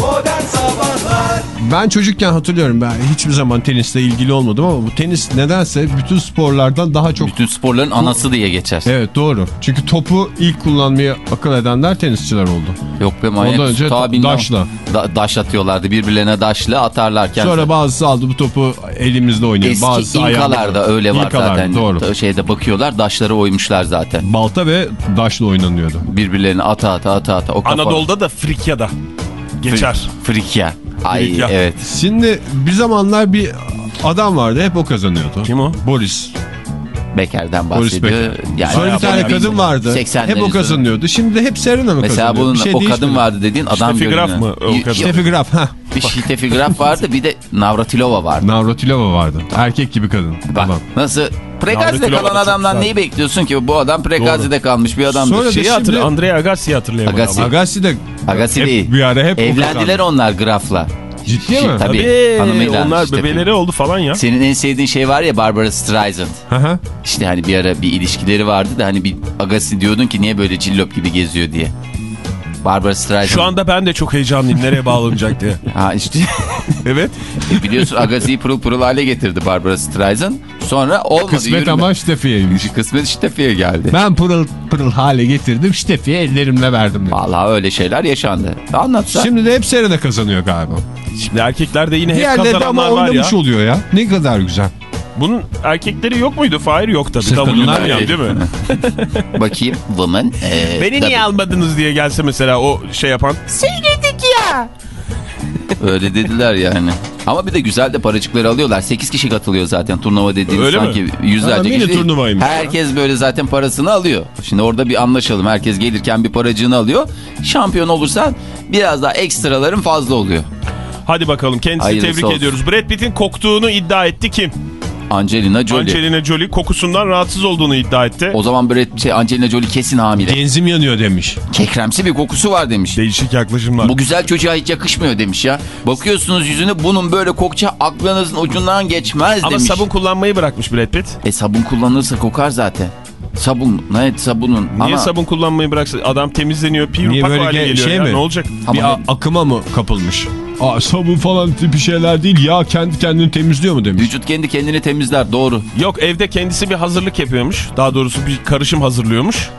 Modern Sabahlar Ben çocukken hatırlıyorum ben hiçbir zaman tenisle ilgili olmadım ama bu tenis nedense bütün sporlardan daha çok... Bütün sporların anası diye geçer. Evet doğru. Çünkü topu ilk kullanmayı akıl edenler tenisçiler oldu. Yok be manyak. Ondan önce Ta daşla. Da, daş atıyorlardı birbirlerine daşla atarlarken. Sonra bazısı aldı bu topu elimizde oynuyor. Eski bazısı İnkalarda öyle var İnkalarda, zaten. doğru. Şeyde bakıyorlar daşları oymuşlar zaten. Balta ve daşla oynanıyordu. Birbirlerine ata ata ata ata. O Anadolu'da da Frikya'da geçer. Fri- Frikya. Ay Frikya. evet. Şimdi bir zamanlar bir adam vardı hep o kazanıyordu. Kim o? Boris. Beker'den bahsediyor. Yani Sonra bir tane kadın vardı. 80'lerin Hep o sonu. kazanıyordu. Şimdi de hep Serena mı Mesela kazanıyor? bunun Bir şey o kadın değişmedi. vardı dediğin adam Steffi Graf görünüyor. mı o kadın? Steffi Graf. Ha. Bir Steffi Graf vardı bir de Navratilova vardı. Navratilova vardı. Erkek gibi kadın. Bak Adam. nasıl Prekazide Navratilova kalan adamdan güzel. neyi bekliyorsun ki? Bu adam Prekazide kalmış bir adamdır. Sonra da Şeyi şimdi- hatırlıyor. Andrea Agassi'yi hatırlayamadım. Agassi. Agassi de Agasi hep değil. bir ara hep Evlendiler onlar Graf'la. Ciddi mi? Tabii. Tabii. Hanımıyla Onlar işte. bebeleri oldu falan ya. Senin en sevdiğin şey var ya Barbara Streisand. Hı hı. İşte hani bir ara bir ilişkileri vardı da hani bir Agassi diyordun ki niye böyle cillop gibi geziyor diye. Barbara Streisand. Şu anda ben de çok heyecanlıyım nereye bağlanacak diye. Ha işte Evet. biliyorsun Agassi'yi pırıl pırıl hale getirdi Barbara Streisand. Sonra olmadı. Kısmet yürüme. ama Steffi'yeymiş. Kısmet Steffi'ye geldi. Ben pırıl pırıl hale getirdim. Steffi'ye ellerimle verdim. dedi. Vallahi öyle şeyler yaşandı. Anlatsa. Şimdi de hep Serena kazanıyor galiba. Şimdi erkeklerde yine hep Diğerleri de ama kazananlar var ya. oynamış oluyor ya. Ne kadar güzel. Bunun erkekleri yok muydu? Fahir yok tabii. Sırf Tabii kadınlar bilmiyorum, değil mi? Bakayım. Woman. e, Beni tabii. niye almadınız diye gelse mesela o şey yapan. Öyle dediler yani. Ama bir de güzel de paracıkları alıyorlar. 8 kişi katılıyor zaten turnuva dediğiniz Öyle mi? sanki yüzlerce Ha, mini kişi. turnuvaymış. Herkes böyle zaten parasını alıyor. Şimdi orada bir anlaşalım. Herkes gelirken bir paracığını alıyor. Şampiyon olursan biraz daha ekstraların fazla oluyor. Hadi bakalım kendisini Hayırlısı tebrik olsun. ediyoruz. Brad Pitt'in koktuğunu iddia etti kim? Angelina Jolie. Angelina Jolie kokusundan rahatsız olduğunu iddia etti. O zaman Brad, şey, Angelina Jolie kesin hamile. Genzim yanıyor demiş. Kekremsi bir kokusu var demiş. Değişik yaklaşımlar. Bu güzel çocuğa hiç yakışmıyor demiş ya. Bakıyorsunuz yüzüne bunun böyle kokça aklınızın ucundan geçmez Ama demiş. sabun kullanmayı bırakmış Brad Pitt. E sabun kullanırsa kokar zaten. Sabun, ne sabunun. Niye Ama sabun kullanmayı bıraksa? Adam temizleniyor, pir Niye pak böyle hale ge- geliyor şey ya. mi? Ne olacak? Ama bir a- akıma mı kapılmış? Aa, sabun falan tipi şeyler değil. Ya kendi kendini temizliyor mu demiş. vücut kendi kendini temizler doğru. Yok evde kendisi bir hazırlık yapıyormuş. Daha doğrusu bir karışım hazırlıyormuş.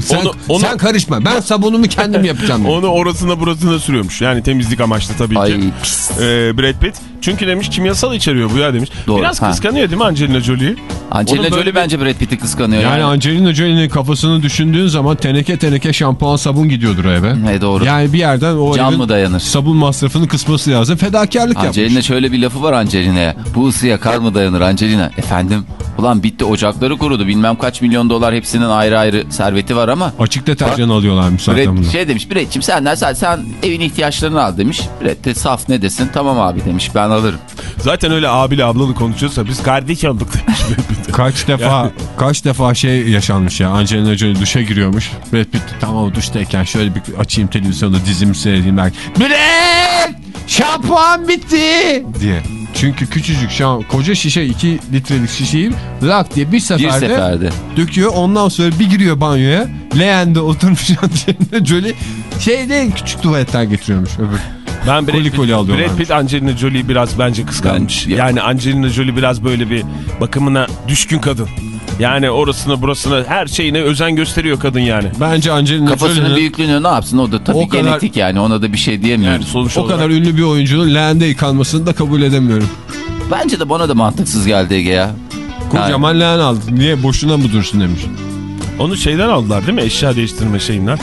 Sen, onu- onu- sen karışma. Ben sabunumu kendim yapacağım. demiş. Onu orasına burasına sürüyormuş. Yani temizlik amaçlı tabii Ay ki. pis. Ee, Brad Pitt. Çünkü demiş kimyasal içeriyor bu ya demiş. Doğru, Biraz ha. kıskanıyor değil mi Angelina Jolie'yi? Angelina Jolie bir- bence Brad Pitt'i kıskanıyor. Yani Yani, Angelina Jolie'nin kafasını düşündüğün zaman teneke teneke şampuan sabun gidiyordur eve. Ne doğru. Yani bir yerden o Can mı dayanır? sabun masrafını kısması lazım. Fedakarlık Angelina yapmış. şöyle bir lafı var Angelina'ya. Bu ısıya kar mı dayanır Angelina? Efendim? Ulan bitti ocakları kurudu. Bilmem kaç milyon dolar hepsinin ayrı ayrı serveti var ama. Açık deterjan alıyorlarmış zaten bunu. şey demiş Brad'cim senden sadece sen evin ihtiyaçlarını al demiş. Brad de saf ne desin tamam abi demiş ben alırım. Zaten öyle abiyle ablalı konuşuyorsa biz kardeş olduk demiş. Kaç defa kaç defa şey yaşanmış ya. Angelina Jolie duşa giriyormuş. Brad Pitt tamam duştayken şöyle bir açayım televizyonu dizimi seyredeyim belki. Brad! Şampuan bitti! diye. Çünkü küçücük şam, koca şişe 2 litrelik şişeyi lak diye bir seferde, Bir seferde. döküyor. Ondan sonra bir giriyor banyoya. Leğende oturmuş Angelina Jolie şeyde küçük tuvaletten getiriyormuş öbür. Ben Brad Koli Pitt, koli alıyorlar. Brad Pitt Angelina Jolie'yi biraz bence kıskanmış. Ben- yani Angelina Jolie biraz böyle bir bakımına düşkün kadın. Yani orasına burasına her şeyine özen gösteriyor kadın yani. Bence Angelina Kafasının Jolie'nin büyüklüğünü ne yapsın o da tabii O kadar- genetik yani ona da bir şey diyemiyoruz. Yani sonuç o olarak. kadar ünlü bir oyuncunun leğende yıkanmasını da kabul edemiyorum. Bence de bana da mantıksız geldi Ege ya. Kocaman leğen aldı. Niye boşuna mı dursun demiş. Onu şeyden aldılar değil mi? Eşya değiştirme şeyinden.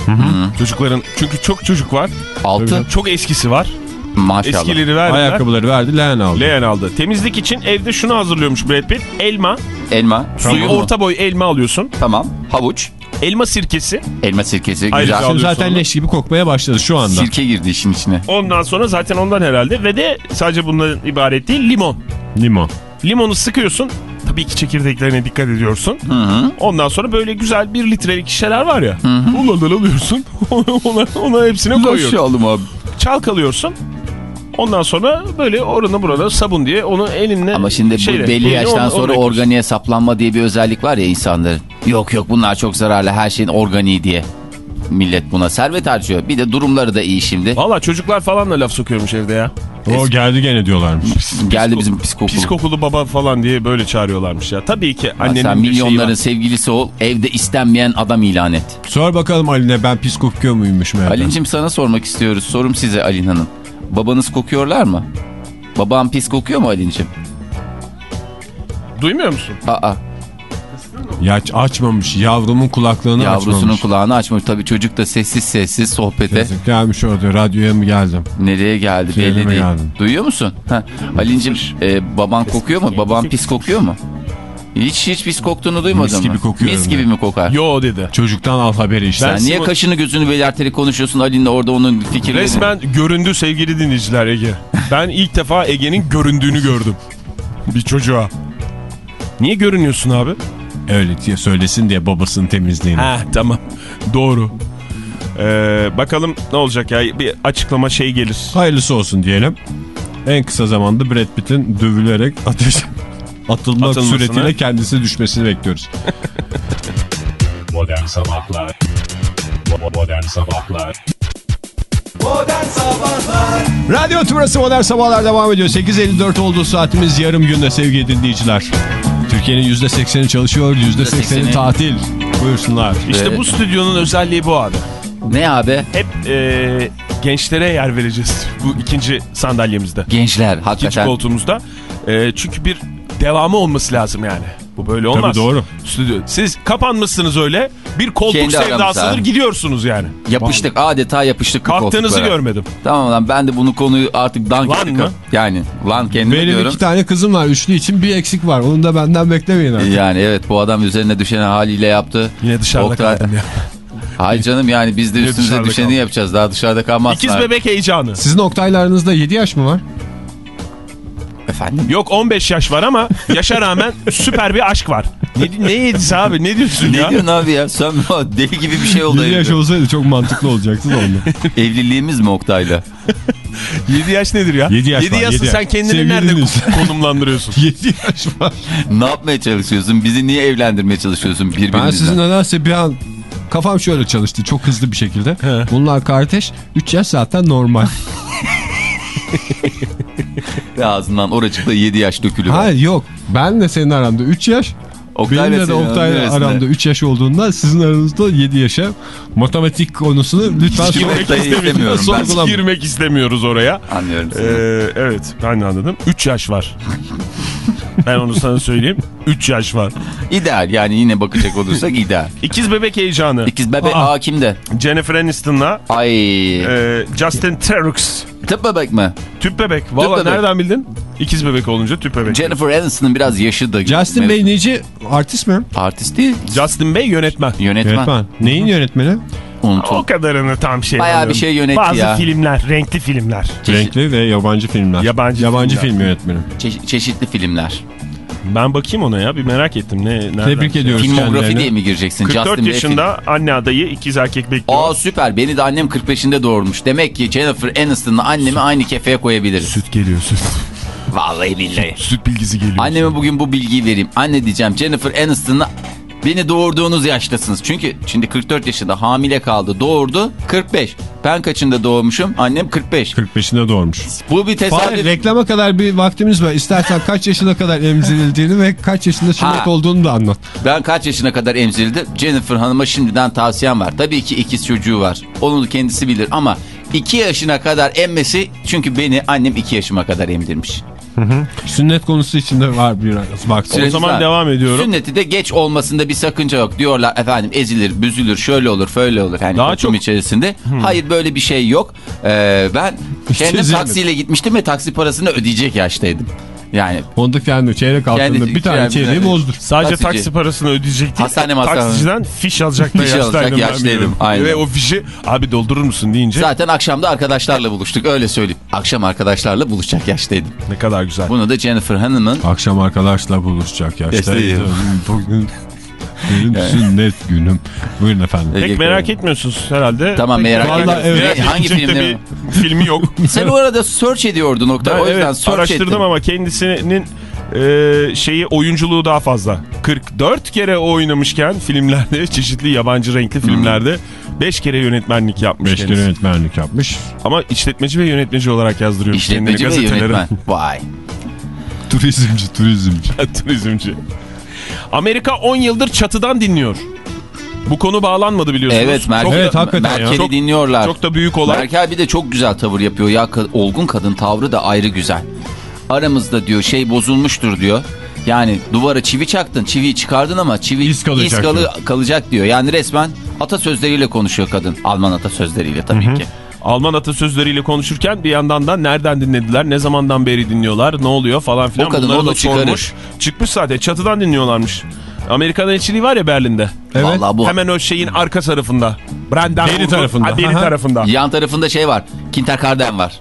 Çocukların çünkü çok çocuk var. Altı Çok eskisi var. maşallah. Eskileri verdiler. Ayakkabıları verdi leğen aldı. Leğen aldı. Temizlik için evde şunu hazırlıyormuş Brad Pitt. Elma. Elma. Suyu Tamam. orta boy elma alıyorsun. Tamam. Havuç. Elma sirkesi. Elma sirkesi. Ayrıca Güzel. al- Şimdi zaten Alıyorsun leş gibi kokmaya başladı şu anda. Sirke girdi işin içine. Ondan sonra zaten ondan herhalde. Ve de sadece bundan ibaret değil limon. Limon. Limonu sıkıyorsun. Tabii ki çekirdeklerine dikkat ediyorsun. Hı hı. Ondan sonra böyle güzel bir litrelik şişeler var ya. Onlardan alıyorsun. ona, ona hepsine Güzel şey koyuyorsun. aldım abi. Çalkalıyorsun. Ondan sonra böyle orana burana sabun diye onu elinle... Ama şimdi bu şeyle, belli elini yaştan ona- sonra ona organiğe saplanma diye bir özellik var ya insanların. Yok yok bunlar çok zararlı her şeyin organiği diye. Millet buna servet harcıyor. Bir de durumları da iyi şimdi. Valla çocuklar falan da laf sokuyormuş evde ya. O geldi gene diyorlarmış. Geldi bizim psikokulu. Psikokulu baba falan diye böyle çağırıyorlarmış ya. Tabii ki Sen annenin şeyi milyonların sevgilisi ol evde istenmeyen adam ilan et. Sor bakalım Aline ben pis kokuyor muymuş meğer? Alincim sana sormak istiyoruz. Sorum size Alin Hanım. Babanız kokuyorlar mı? Babam pis kokuyor mu Alincim? Duymuyor musun? Aa Ya aç- açmamış yavrumun kulaklığını yavrusunun açmamış. kulağını açmış. Tabii çocuk da sessiz sessiz sohbete. Yazık, Gelmiş orada radyoya mı geldim? Nereye geldi Şehrime belli değil. geldim. Duyuyor musun? Ha. Alincim e, baban kokuyor mu? Baban pis kokuyor mu? Hiç hiç pis koktuğunu duymadın Mis mı? gibi kokuyorum Mis ben. gibi mi kokar? Yo dedi. Çocuktan al haberi işte. Sen niye kaşını gözünü belirterek konuşuyorsun Ali'nin orada onun fikirlerini? Resmen göründü sevgili dinleyiciler Ege. Ben ilk defa Ege'nin göründüğünü gördüm. Bir çocuğa. Niye görünüyorsun abi? Öyle diye söylesin diye babasının temizliğini. Ha tamam. Doğru. Ee, bakalım ne olacak ya bir açıklama şey gelir. Hayırlısı olsun diyelim. En kısa zamanda Brad Pitt'in dövülerek ateş atılmak Atılmasını. suretiyle kendisi düşmesini bekliyoruz. Modern Sabahlar Modern Sabahlar Modern Sabahlar Radyo Tümrüt'ü Modern Sabahlar devam ediyor. 8.54 olduğu saatimiz yarım günde sevgili dinleyiciler. Türkiye'nin %80'i çalışıyor, %80'i %80'i tatil. Buyursunlar. İşte Evet. bu stüdyonun özelliği bu abi. Ne abi? Hep e, gençlere yer vereceğiz bu ikinci sandalyemizde. Gençler İkinci hakikaten. koltuğumuzda. E, çünkü bir devamı olması lazım yani. Bu böyle olmaz. doğru. Stüdyo. Siz kapanmışsınız öyle bir koltuk Kendi sevdasıdır gidiyorsunuz yani. Yapıştık adeta yapıştık. Kalktığınızı görmedim. Tamam lan ben de bunu konuyu artık dank Lan mı? Yani lan kendime Benim diyorum. iki tane kızım var. Üçlü için bir eksik var. Onu da benden beklemeyin artık. Yani evet bu adam üzerine düşeni haliyle yaptı. Yine dışarıda Oktay- kaldım ya. Hayır canım yani biz de üstümüze düşeni kaldım. yapacağız. Daha dışarıda kalmazsın. İkiz bebek heyecanı. Sizin Oktaylarınızda 7 yaş mı var? Efendim? Yok 15 yaş var ama yaşa rağmen süper bir aşk var. Ne, ne yedisi abi ne diyorsun Ne ya? diyorsun abi ya? Sen deli gibi bir şey oldu 7 yaş olsaydı çok mantıklı olacaktı da onda. Evliliğimiz mi Oktay'la? 7 yaş nedir ya? Yedi yaş 7 var, yaşı yedi sen kendini Sevgili nerede konumlandırıyorsun? 7 yaş var. ne yapmaya çalışıyorsun? Bizi niye evlendirmeye çalışıyorsun birbirimizle? Ben sizin nedense bir an kafam şöyle çalıştı çok hızlı bir şekilde. He. Bunlar kardeş 3 yaş zaten normal. Ve ağzından oracıkta 7 yaş dökülür. Hayır yok ben de senin aranda 3 yaş. Benimle de Oktay'la arasında. aramda 3 yaş olduğunda sizin aranızda 7 yaşa. Matematik konusunu lütfen Oktay'ı istemiyorum ben. sorgulama. Girmek istemiyorum oraya. Anlıyorum. Ee, evet ben anladım. 3 yaş var. Ben onu sana söyleyeyim. 3 yaş var. İdeal yani yine bakacak olursak ideal. İkiz bebek heyecanı. İkiz bebek Aa. aa kimde? Jennifer Aniston'la Ay. e, Justin Theroux. Tıp bebek mi? Tüp bebek. Valla nereden bildin? İkiz bebek olunca tüp bebek. Jennifer Aniston'ın biraz yaşı da. Justin Bey neci? Artist mi? Artist değil. Justin Bey yönetmen. Yönetmen. Yönetmen. Neyin yönetmeni? Unutun. O kadarını tam şey Bayağı alıyorum. bir şey yönetti Bazı ya. filmler, renkli filmler. Çeşit- Renkli ve yabancı filmler. Yabancı yabancı filmler. film yönetmeni. çe- çeşitli filmler. Ben bakayım ona ya bir merak ettim. Ne, Tebrik şey? ediyoruz Filmografi kendilerini. diye mi gireceksin? 44 Justin yaşında anne adayı ikiz erkek bekliyor. Aa süper. Beni de annem 45'inde doğurmuş. Demek ki Jennifer Aniston'la annemi aynı kefeye koyabiliriz. Süt geliyor süt. Vallahi billahi. Süt bilgisi geliyor. Anneme bugün bu bilgiyi vereyim. Anne diyeceğim Jennifer Aniston'la beni doğurduğunuz yaştasınız. Çünkü şimdi 44 yaşında hamile kaldı. Doğurdu 45. Ben kaçında doğmuşum? Annem 45. 45'inde doğurmuş. Bu bir Fahir, tesadüf. reklama kadar bir vaktimiz var. İstersen kaç yaşına kadar emzirildiğini ve kaç yaşında sünnet Ha. olduğunu da anlat. Ben kaç yaşına kadar emzirildim? Jennifer Hanım'a şimdiden tavsiyem var. Tabii ki ikiz çocuğu var. Onu kendisi bilir ama 2 yaşına kadar emmesi çünkü beni annem 2 yaşıma kadar emdirmiş. Sünnet konusu içinde var biraz vakti. O zaman devam ediyorum. Sünneti de geç olmasında bir sakınca yok. Diyorlar efendim ezilir, büzülür, şöyle olur, böyle olur. Yani Daha çok- içerisinde. Hayır böyle bir şey yok. Ee, ben kendim ezilmedi. taksiyle gitmiştim ve taksi parasını ödeyecek yaştaydım. Yani Onda kendi çeyrek altında Kendi- bir tane çeyreği bozdur. Sadece Taksici. taksi parasını ödeyecekti. Hastane masrafı. Taksiciden fiş alacak ben yaştaydım, biliyorum. aynen. Ve o fişi abi doldurur musun deyince zaten akşamda arkadaşlarla buluştuk öyle söyleyeyim. Akşam arkadaşlarla buluşacak yaştaydım. ne kadar güzel. Bunu da Jennifer Hanım'ın Akşam arkadaşla buluşacak yaştaydım. Yaştayım. Bugün benim sünnet günüm. Buyurun efendim. Pek merak etmiyorsunuz herhalde. Tamam, Pek merak etmiyorum. Evet, hangi edecek de filmleri? bir filmi yok. Sen o arada search ediyordun nokta. Ben o yüzden evet, search araştırdım ettim. ama kendisinin e, şeyi oyunculuğu daha fazla. 44 kere oynamışken filmlerde çeşitli yabancı renkli filmlerde 5 kere yönetmenlik yapmış 5 kere yönetmenlik yapmış. Ama işletmeci ve yönetmeci olarak yazdırıyor İşletmeci ve gazetelere. yönetmen. Vay. Turizmci, turizmci. Turizmci. Amerika 10 yıldır çatıdan dinliyor. Bu konu bağlanmadı biliyorsunuz. Evet Merkel, Çok Evet, hakikaten. Merkel'i Çok- dinliyorlar. Çok da büyük olay. Merkel bir de çok güzel tavır yapıyor. Ya olgun kadın tavrı da ayrı güzel. Aramızda diyor şey bozulmuştur diyor. Yani duvara çivi çaktın, çiviyi çıkardın ama çivi İz kalacak kalı- diyor. kalacak diyor. Yani resmen atasözleriyle konuşuyor kadın. Alman atasözleriyle tabii ki. Alman atasözleriyle konuşurken bir yandan da nereden dinlediler, ne zamandan beri dinliyorlar, ne oluyor falan filan O kadın bunları da çıkarır. sormuş. Çıkmış zaten çatıdan dinliyorlarmış. Amerikan elçiliği var ya Berlin'de. Evet. Vallahi bu Hemen o şeyin arka tarafında. Brandenburg'un- Deri tarafında. Ha, deri Aha. tarafında. yan tarafında şey var. Kindergarten var.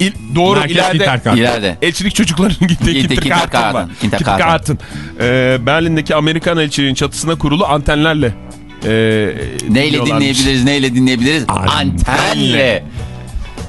İl- doğru Merkez ileride. İleride. Elçilik çocuklarının gittiği Kindergarten var. Kindergarten. Ee, Berlin'deki Amerikan elçiliğinin çatısına kurulu antenlerle e, Neyle dinleyebiliriz, neyle dinleyebiliriz? Antenle.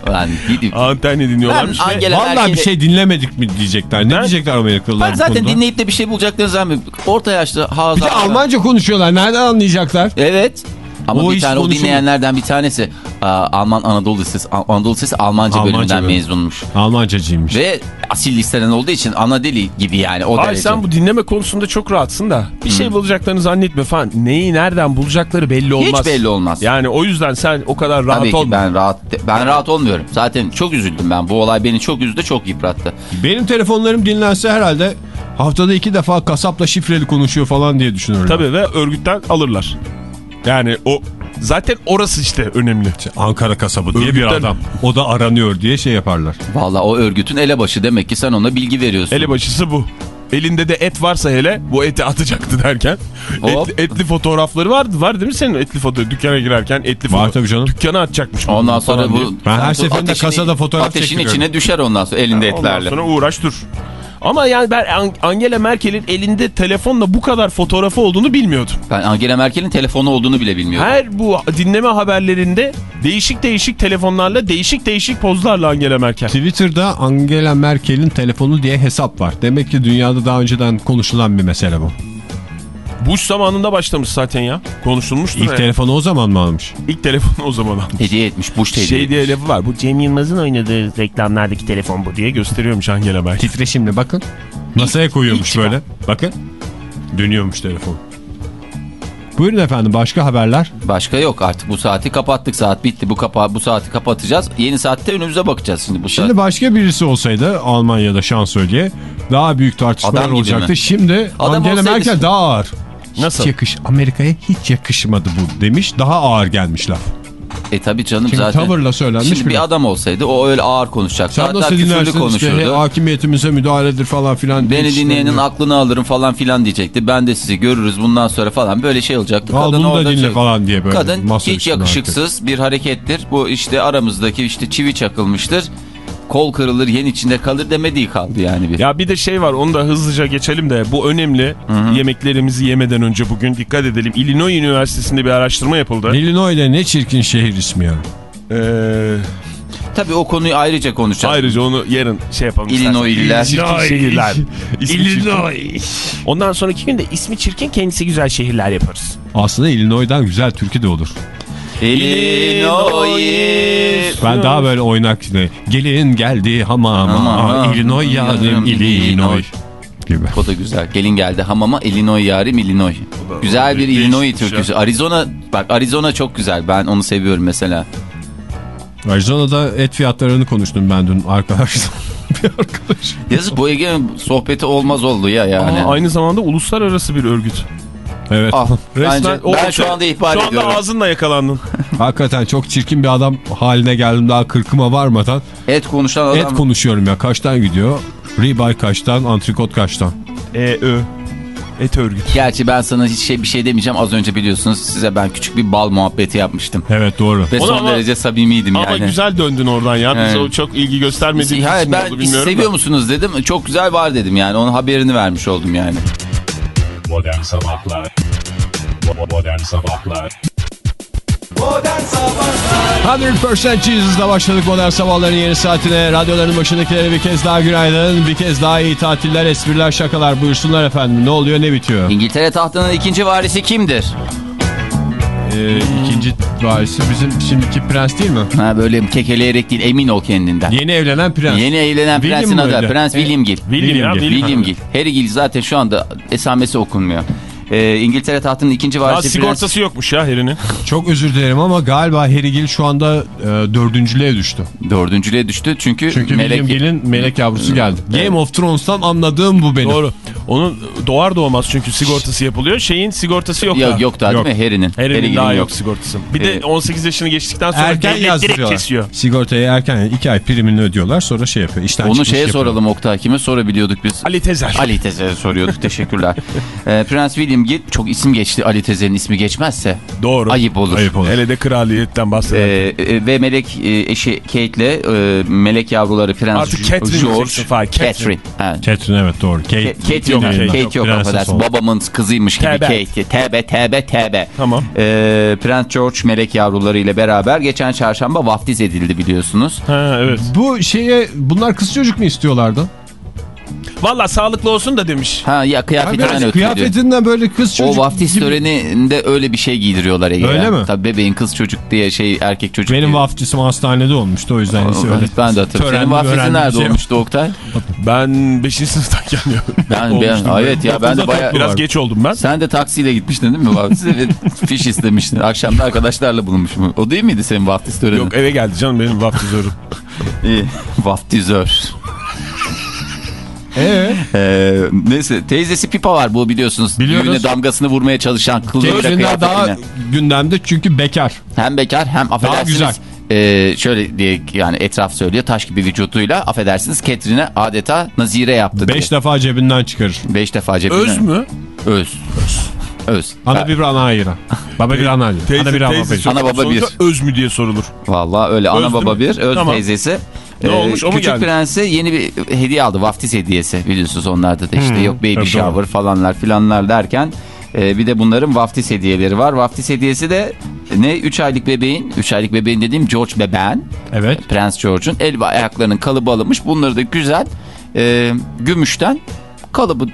Ulan gidip... Antenle dinliyorlarmış Ben Angela Vallahi Merkel'i- bir şey dinlemedik mi diyecekler. Ne Ben- diyecekler Amerikalılar Ben zaten konuda? dinleyip de bir şey bulacaklarını zannediyorum. Orta yaşlı Hazar. Bir de Almanca konuşuyorlar. Nereden anlayacaklar? Evet. Ama O bir tane o dinleyenlerden bir tanesi aa, Alman Anadolu Lisesi, Anadolu Lisesi Almanca, Almanca bölümünden bölüm. mezunmuş. Almancacıymış. Ve asil listeden olduğu için ana dili gibi yani o Hayır derece. sen bu dinleme konusunda çok rahatsın da bir şey bulacaklarını zannetme falan. Neyi nereden bulacakları belli olmaz. Hiç belli olmaz. Yani o yüzden sen o kadar rahat Tabii ki olma. ben rahat ben rahat olmuyorum. Zaten çok üzüldüm ben. Bu olay beni çok üzdü, çok yıprattı. Benim telefonlarım dinlense herhalde haftada iki defa kasapla şifreli konuşuyor falan diye düşünüyorum. Tabii ve örgütten alırlar. Yani o zaten orası işte önemli. Ankara kasabı diye bir Örgütten- adam. O da aranıyor diye şey yaparlar. Vallahi o örgütün elebaşı demek ki sen ona bilgi veriyorsun. Elebaşısı bu. Elinde de et varsa hele bu eti atacaktı derken Hop. et- etli fotoğrafları vardı. Var değil mi senin etli fotoğraf dükkana girerken etli Var fotoğraf. tabii canım. Dükkana atacakmış. Ondan sonra bu Ben her seferinde kasada fotoğraf Ateşin çektiriyorum. içine düşer ondan sonra elinde Ondan etlerle. sonra uğraş dur. Ama yani ben An- Angela Merkel'in elinde telefonla bu kadar fotoğrafı olduğunu bilmiyordum. Ben Angela Merkel'in telefonu olduğunu bile bilmiyorum. Her bu dinleme haberlerinde değişik değişik telefonlarla değişik değişik pozlarla Angela Merkel. Twitter'da Angela Merkel'in telefonu diye hesap var. Demek ki dünyada daha önceden konuşulan bir mesele bu. Bush zamanında başlamış zaten ya. Konuşulmuştur. İlk yani. telefonu o zaman mı almış? İlk telefonu o zaman almış. Hediye etmiş. Bush hediye Şey etmiş. diye lafı var. Bu Cem Yılmaz'ın oynadığı reklamlardaki telefon bu diye gösteriyormuş Angela Merkel. Titreşimli bakın. Masaya koyuyormuş ilk böyle. Bakın. Dönüyormuş telefon. Buyurun efendim başka haberler. Başka yok artık bu saati kapattık. Saat bitti. Bu kapağı bu saati kapatacağız. Yeni saatte önümüze bakacağız şimdi bu saat. Şimdi başka birisi olsaydı Almanya'da şansölye daha büyük tartışmalar olacaktı. mi? Şimdi Adam Angela olsaydı- Merkel daha ağır. Nasıl? Hiç yakış Amerika'ya hiç yakışmadı bu demiş. Daha ağır gelmiş laf. E tabi canım Şimdi zaten. tavırla söylenmiş Şimdi bir bir adam olsaydı o öyle ağır konuşacaktı. Sen Hatta nasıl dinlersin konuşurdu. işte hakimiyetimize müdahaledir falan filan. Beni dinleyenin aklını alırım falan filan diyecekti. Ben de sizi görürüz bundan sonra falan böyle şey olacaktı. Al Kadın bunu da dinle şey- falan diye böyle. Kadın hiç yakışıksız bir harekettir. Bu işte aramızdaki işte çivi çakılmıştır. Kol kırılır yen içinde kalır demediği kaldı yani bir. Ya bir de şey var onu da hızlıca geçelim de bu önemli. Yemeklerimizi yemeden önce bugün dikkat edelim. Illinois Üniversitesi'nde bir araştırma yapıldı. Illinois'de ne çirkin şehir ismi ya. Ee, Tabii o konuyu ayrıca konuşacağız. ayrıca onu yarın şey yapalım. Illinois'liler. şehirler. Illinois. Ondan sonraki gün de ismi çirkin kendisi güzel şehirler yaparız. Aslında Illinois'dan güzel türkü de olur. Illinois. Ben daha böyle oynak işte. Gelin geldi hamama. Hamama. Illinois yarim Illinois. Gibi. O da güzel. Gelin geldi hamama Illinois yarim Illinois. Güzel bir Illinois şey. türküsü. Arizona bak Arizona çok güzel. Ben onu seviyorum mesela. Arizona'da et fiyatlarını konuştum ben dün arkadaşlar. bir arkadaş. Yazık bu Ege'nin sohbeti olmaz oldu ya yani. Aa, aynı zamanda uluslararası bir örgüt. Evet. Ah, bence, o- ben şu anda ihbar Şu anda ediyorum. ağzınla yakalandın. Hakikaten çok çirkin bir adam haline geldim daha kırkıma varmadan. Et konuşan adam. Et konuşuyorum ya. Kaçtan gidiyor? Ribeye kaçtan, antrikot kaçtan. E, Ö. Et örgütü. Gerçi ben sana hiç şey bir şey demeyeceğim. Az önce biliyorsunuz size ben küçük bir bal muhabbeti yapmıştım. Evet doğru. Ve Onu son ama- derece samimiydim Ama yani. güzel döndün oradan ya. Biz Evet. o çok ilgi göstermediğimiz Hayır, için ben oldu bilmiyorum seviyor da. musunuz dedim. Çok güzel var dedim yani. Onun haberini vermiş oldum yani. Modern Sabahlar Modern Sabahlar Modern Sabahlar 100% Jesus'la başladık modern sabahların yeni saatine. Radyoların başındakilere bir kez daha günaydın. Bir kez daha iyi tatiller, espriler, şakalar buyursunlar efendim. Ne oluyor ne bitiyor? İngiltere tahtının ikinci varisi kimdir? Ee, ikinci varisi bizim şimdiki prens değil mi? Ha böyle kekeleyerek değil emin ol kendinden. Yeni evlenen prens. Yeni evlenen William prensin adı? Prens E, William William ya, William William Gil. Harry Gil zaten şu anda esamesi okunmuyor. Ee, İngiltere tahtının ikinci Ya varisi sigortası yokmuş ya Harry'nin. Çok özür dilerim ama galiba Harry Gill şu anda e, dördüncülüğe düştü. Dördüncülüğe düştü çünkü, Çünkü melek... William Gill'in melek yavrusu geldi. Game of Thrones'tan anladığım bu benim. Doğru. Onun doğar doğmaz çünkü sigortası yapılıyor. Şeyin sigortası yok, Yok, yok daha Yok. değil mi? Harry'nin. Harry'nin Harry daha yok sigortası. Bir Ee, de 18 yaşını geçtikten sonra Erken direkt yazdırıyorlar. kesiyor. Sigortayı erken yani iki ay primini ödüyorlar sonra şey yapıyor. İşten Onu şeye yapıyor. soralım Oktay. Kime sorabiliyorduk biz? Ali Tezer. Ali Tezer'e soruyorduk. Teşekkürler. Ee, Prens William Çok isim geçti. Ali Tezer'in ismi geçmezse Doğru. ayıp olur. Ayıp olur. Hele de kraliyetten bahseder. Ee, e, ve Melek e, eşi Kate'le e, Melek yavruları Prens Artık Catherine George. Catherine. Catherine. Ha. Catherine evet doğru. Kate, Ke- Kate Yok, Kate Kate yok. yok, affedersin. Babamın kızıymış gibi. Kate. Tebe tebe tebe. Tamam. Ee, Prens George melek yavruları ile beraber geçen çarşamba vaftiz edildi biliyorsunuz. Ha evet. Bu şeye bunlar kız çocuk mu istiyorlardı? Valla sağlıklı olsun da demiş. Ha ya kıyafetinden biraz ötürü. kıyafetinden böyle kız çocuk O vaftiz gibi. töreninde öyle bir şey giydiriyorlar Ege. Öyle ya. mi? Tabii bebeğin kız çocuk diye şey erkek çocuk Benim diye. vaftisim hastanede olmuştu o yüzden lise öyle. Ben de hatırlıyorum. Senin vaftizin nerede şey olmuştu Oktay? Ben 5. sınıftayken Ben, olmuştum ben böyle. evet ya ben de bayağı... Biraz geç oldum ben. Sen de taksiyle gitmiştin değil mi vaftize ve fiş istemiştin. Akşam da arkadaşlarla bulunmuşum. O değil miydi senin vaftiz töreni? Yok eve geldi canım benim vaftizörüm. İyi. Vaftizör. Ee, Ee, neyse teyzesi Pipa var bu biliyorsunuz. Biliyoruz. Düğüne damgasını vurmaya çalışan kılığıyla daha gündemde çünkü bekar. Hem bekar hem affedersiniz. güzel. e, şöyle diye yani etraf söylüyor taş gibi vücuduyla affedersiniz Ketrin'e adeta nazire yaptı diye. Beş defa cebinden çıkarır. Beş defa cebine. Öz mü? Öz. Öz. Ana Ha, bir ana ayıra. Baba bir ana ayıra. Ana bir ana teyze ayıra. Ana baba sonuçta Öz mü diye sorulur. Vallahi öyle ana Öz değil baba mi? bir öz Tamam. teyzesi. Ne olmuş, o mu Küçük geldi? prense yeni bir hediye aldı vaftiz hediyesi biliyorsunuz onlarda da işte yok baby tabii, shower falanlar filanlar derken e, bir de bunların vaftiz hediyeleri var. Vaftiz hediyesi de ne 3 aylık bebeğin 3 aylık bebeğin dediğim George bebeğin Evet. Prens George'un el ve ayaklarının kalıbı alınmış. Bunları da güzel e, gümüşten kalıbı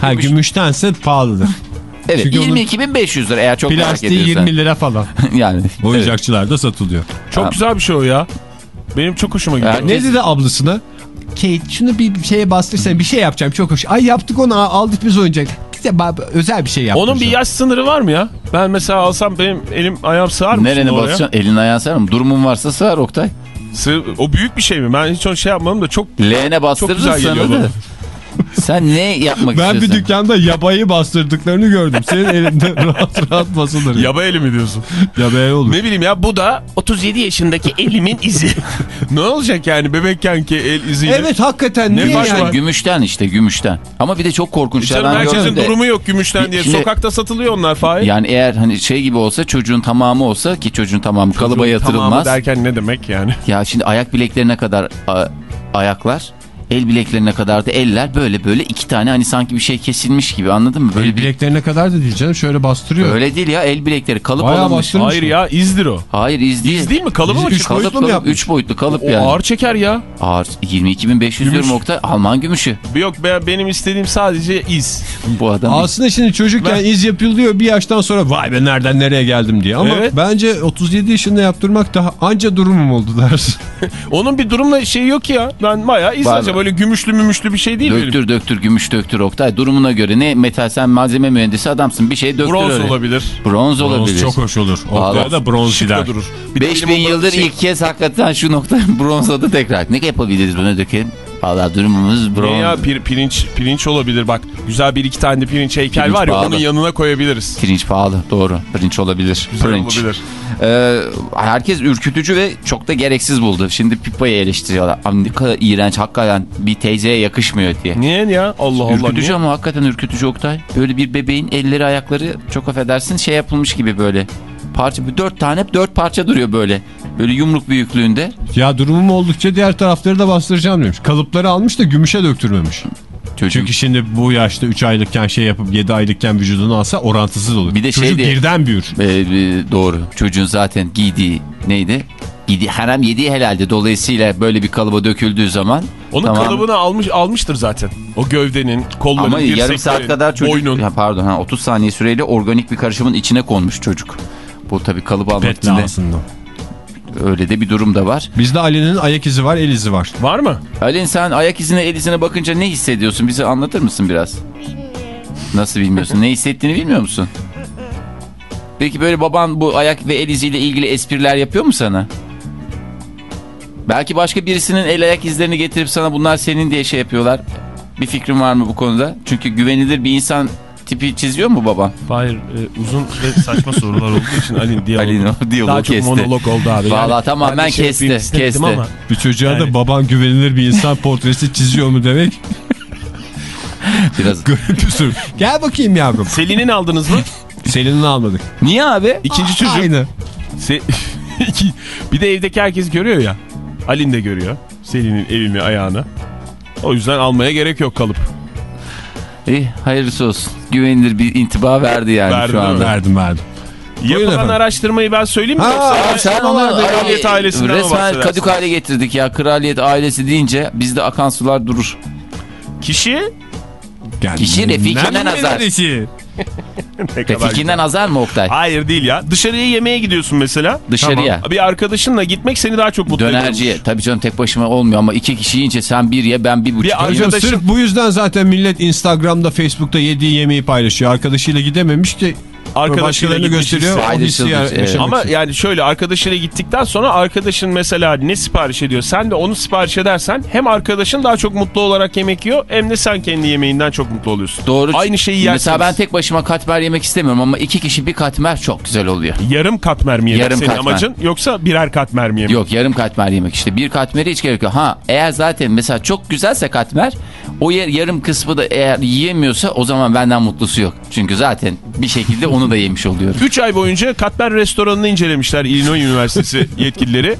Ha gümüş- gümüştense pahalıdır. evet çünkü onun 22.500 lira eğer çok merak Plastiği ediyorsan. 20 lira falan. yani. evet. Oyuncakçılarda satılıyor. Çok Tamam. güzel bir şey o ya. Benim çok hoşuma gidiyor. Yani- Ne dedi ablasına? Kate şunu bir şeye bastırsana bir şey yapacağım çok hoş. Ay yaptık onu aldık biz oyuncak. Bize özel bir şey yaptık. Onun bir yaş sınırı var mı ya? Ben mesela alsam benim elim ayağım sığar mı? Nerene basacaksın? Elin ayağın sığar mı? Durumun varsa sığar Oktay. Sığ- o büyük bir şey mi? Ben hiç o şey yapmadım da çok geliyor sana da. Sen ne yapmak Ben bir istiyorsun? dükkanda yabayı bastırdıklarını gördüm. Senin elinde rahat rahat basılır. yaba eli mi diyorsun? Yabaya olur. Ne bileyim ya bu da 37 yaşındaki elimin izi. ne olacak yani bebekken ki el iziyle? Evet hakikaten Ne niye yani? var? Gümüşten işte gümüşten. Ama bir de çok korkunç. Canım ben herkesin gördüm de. durumu yok gümüşten diye. Şimdi- Sokakta satılıyor onlar Fahir. Yani eğer hani şey gibi olsa çocuğun tamamı olsa ki çocuğun tamamı kalıba Tamamı yatırılmaz. derken ne demek yani? Ya şimdi ayak bileklerine kadar ayaklar, el bileklerine kadar da eller böyle böyle iki tane hani sanki bir şey kesilmiş gibi anladın mı? Böyle El bir bileklerine kadar da değil canım şöyle bastırıyor. öyle değil ya el bilekleri kalıp Bayağı alınmış. Hayır ya izdir o. Hayır iz değil. İz değil mi? Kalıbı mı Üç çıkıyor? boyutlu Kalıp, mu yapmış? üç boyutlu kalıp O yani. ağır çeker ya. Ağır. 22.500 Gümüş. diyorum Oktay. Alman gümüşü. Yok be, benim istediğim sadece iz. Bu adam. Aslında şimdi çocukken Ben- iz yapılıyor bir yaştan sonra vay be nereden nereye geldim diye. Ama Evet. bence 37 yaşında yaptırmak daha anca durumum oldu dersin. Onun bir durumla şeyi yok ya. Ben bayağı iz mı? Böyle gümüşlü mümüşlü bir şey değil benim. Döktür döktür gümüş döktür Oktay. Durumuna göre ne metal sen malzeme mühendisi adamsın. Bir şey döktür Bronz öyle. olabilir. Bronz olabilir. çok hoş olur. Ortaya da bronz gider. durur. Bir de 5000 benim ondan yıldır şey- ilk kez hakikaten şu nokta bronzladı tekrar. Ne yapabiliriz buna dökelim? Valla durumumuz Ne bronz. ya pir- pirinç pirinç olabilir bak. Güzel bir iki tane de pirinç heykel Pirinç var ya pahalı. onun yanına koyabiliriz. Pirinç pahalı doğru. Pirinç olabilir. Güzel Pirinç. olabilir. Ee, herkes ürkütücü ve çok da gereksiz buldu. Şimdi Pippa'yı eleştiriyorlar. Abi ne kadar iğrenç hakikaten bir teyzeye yakışmıyor diye. Niye ya? Allah Allah. Ürkütücü niye? ama hakikaten ürkütücü Oktay. Böyle bir bebeğin elleri ayakları çok affedersin şey yapılmış gibi böyle. Parça dört tane dört parça duruyor böyle. Böyle yumruk büyüklüğünde. Ya durumum oldukça diğer tarafları da bastıracağım demiş. Kalıpları almış da gümüşe döktürmemiş. Çocuk Çünkü şimdi bu yaşta 3 aylıkken şey yapıp 7 aylıkken vücudunu alsa orantısız olur. Bir de Çocuk şey de- birden büyür. Ee, e, doğru. Çocuğun zaten giydiği neydi? Giydiği, harem yediği helaldi. Dolayısıyla böyle bir kalıba döküldüğü zaman Onun tamam. kalıbını almış almıştır zaten. O gövdenin, kolların, Ama yarım saat kadar çocuk boynun. Ya pardon ha, 30 saniye süreyle organik bir karışımın içine konmuş çocuk. Bu tabii kalıbı almak için de. Öyle de bir durum da var. Bizde Ali'nin ayak izi var, el izi var. Var mı? Alin sen ayak izine el izine bakınca ne hissediyorsun? Bize anlatır mısın biraz? Nasıl bilmiyorsun? Ne hissettiğini bilmiyor musun? Peki böyle baban bu ayak ve el iziyle ilgili espriler yapıyor mu sana? Belki başka birisinin el ayak izlerini getirip sana bunlar senin diye şey yapıyorlar. Bir fikrin var mı bu konuda? Çünkü güvenilir bir insan tipi çiziyor mu baban? Hayır. e, uzun ve saçma sorular olduğu için Ali. Ali'nin o diyaloğu Daha çok kesti. monolog oldu abi. Vallahi tamamen ben de şey kesti, kesti. Ama Bir çocuğa Yani- da baban güvenilir bir insan portresi çiziyor mu demek. Biraz. Garip bir. Gel bakayım yavrum. Selin'in aldınız mı? Selin'ini almadık. Niye abi? İkinci çocuk. Aynı. Se- bir de evdeki herkes görüyor ya. Alin de görüyor. Selin'in elini ayağını. O yüzden almaya gerek yok kalıp. İyi hayırlısı olsun. Güvenilir bir intiba verdi yani Verdi şu anda. Verdim verdim. Buyurun Yapılan efendim. araştırmayı ben söyleyeyim mi? Ha, Yoksa sen onu kraliyet ailesinden resmen kadük hale getirdik ya. Kraliyet ailesi deyince bizde akan sular durur. Kişi Geldim. Kişi refikinden Nereden azar. güzel. azar mı Oktay? Hayır değil ya. Dışarıya yemeğe gidiyorsun mesela. Dışarıya. Tamam. Bir arkadaşınla gitmek seni daha çok mutlu Dönerciye. ediyormuş. Tabii canım tek başıma olmuyor ama iki kişi yiyince sen bir ye ben bir buçuk. Bir Arkadaşım- sırf bu yüzden zaten millet Instagram'da, Facebook'ta yediği yemeği paylaşıyor. Arkadaşıyla gidememiş ki Gitmiş gösteriyor. O hissi yani evet. Ama için. yani şöyle arkadaşıyla gittikten sonra arkadaşın mesela ne sipariş ediyor sen de onu sipariş edersen hem arkadaşın daha çok mutlu olarak yemek yiyor hem de sen kendi yemeğinden çok mutlu oluyorsun. Doğru. Aynı şeyi yersiniz. Mesela ben tek başıma katmer yemek istemiyorum ama iki kişi bir katmer çok güzel oluyor. Yarım katmer mi yemek Yarım senin katmer. amacın yoksa birer katmer mi yemek? Yok yarım katmer yemek işte. Bir katmeri hiç gerek yok. Ha eğer zaten mesela çok güzelse katmer o yer, yarım kısmı da eğer yiyemiyorsa o zaman benden mutlusu yok. Çünkü zaten bir şekilde onu da yemiş oluyorum. 3 ay boyunca katmer restoranını incelemişler Illinois Üniversitesi yetkilileri.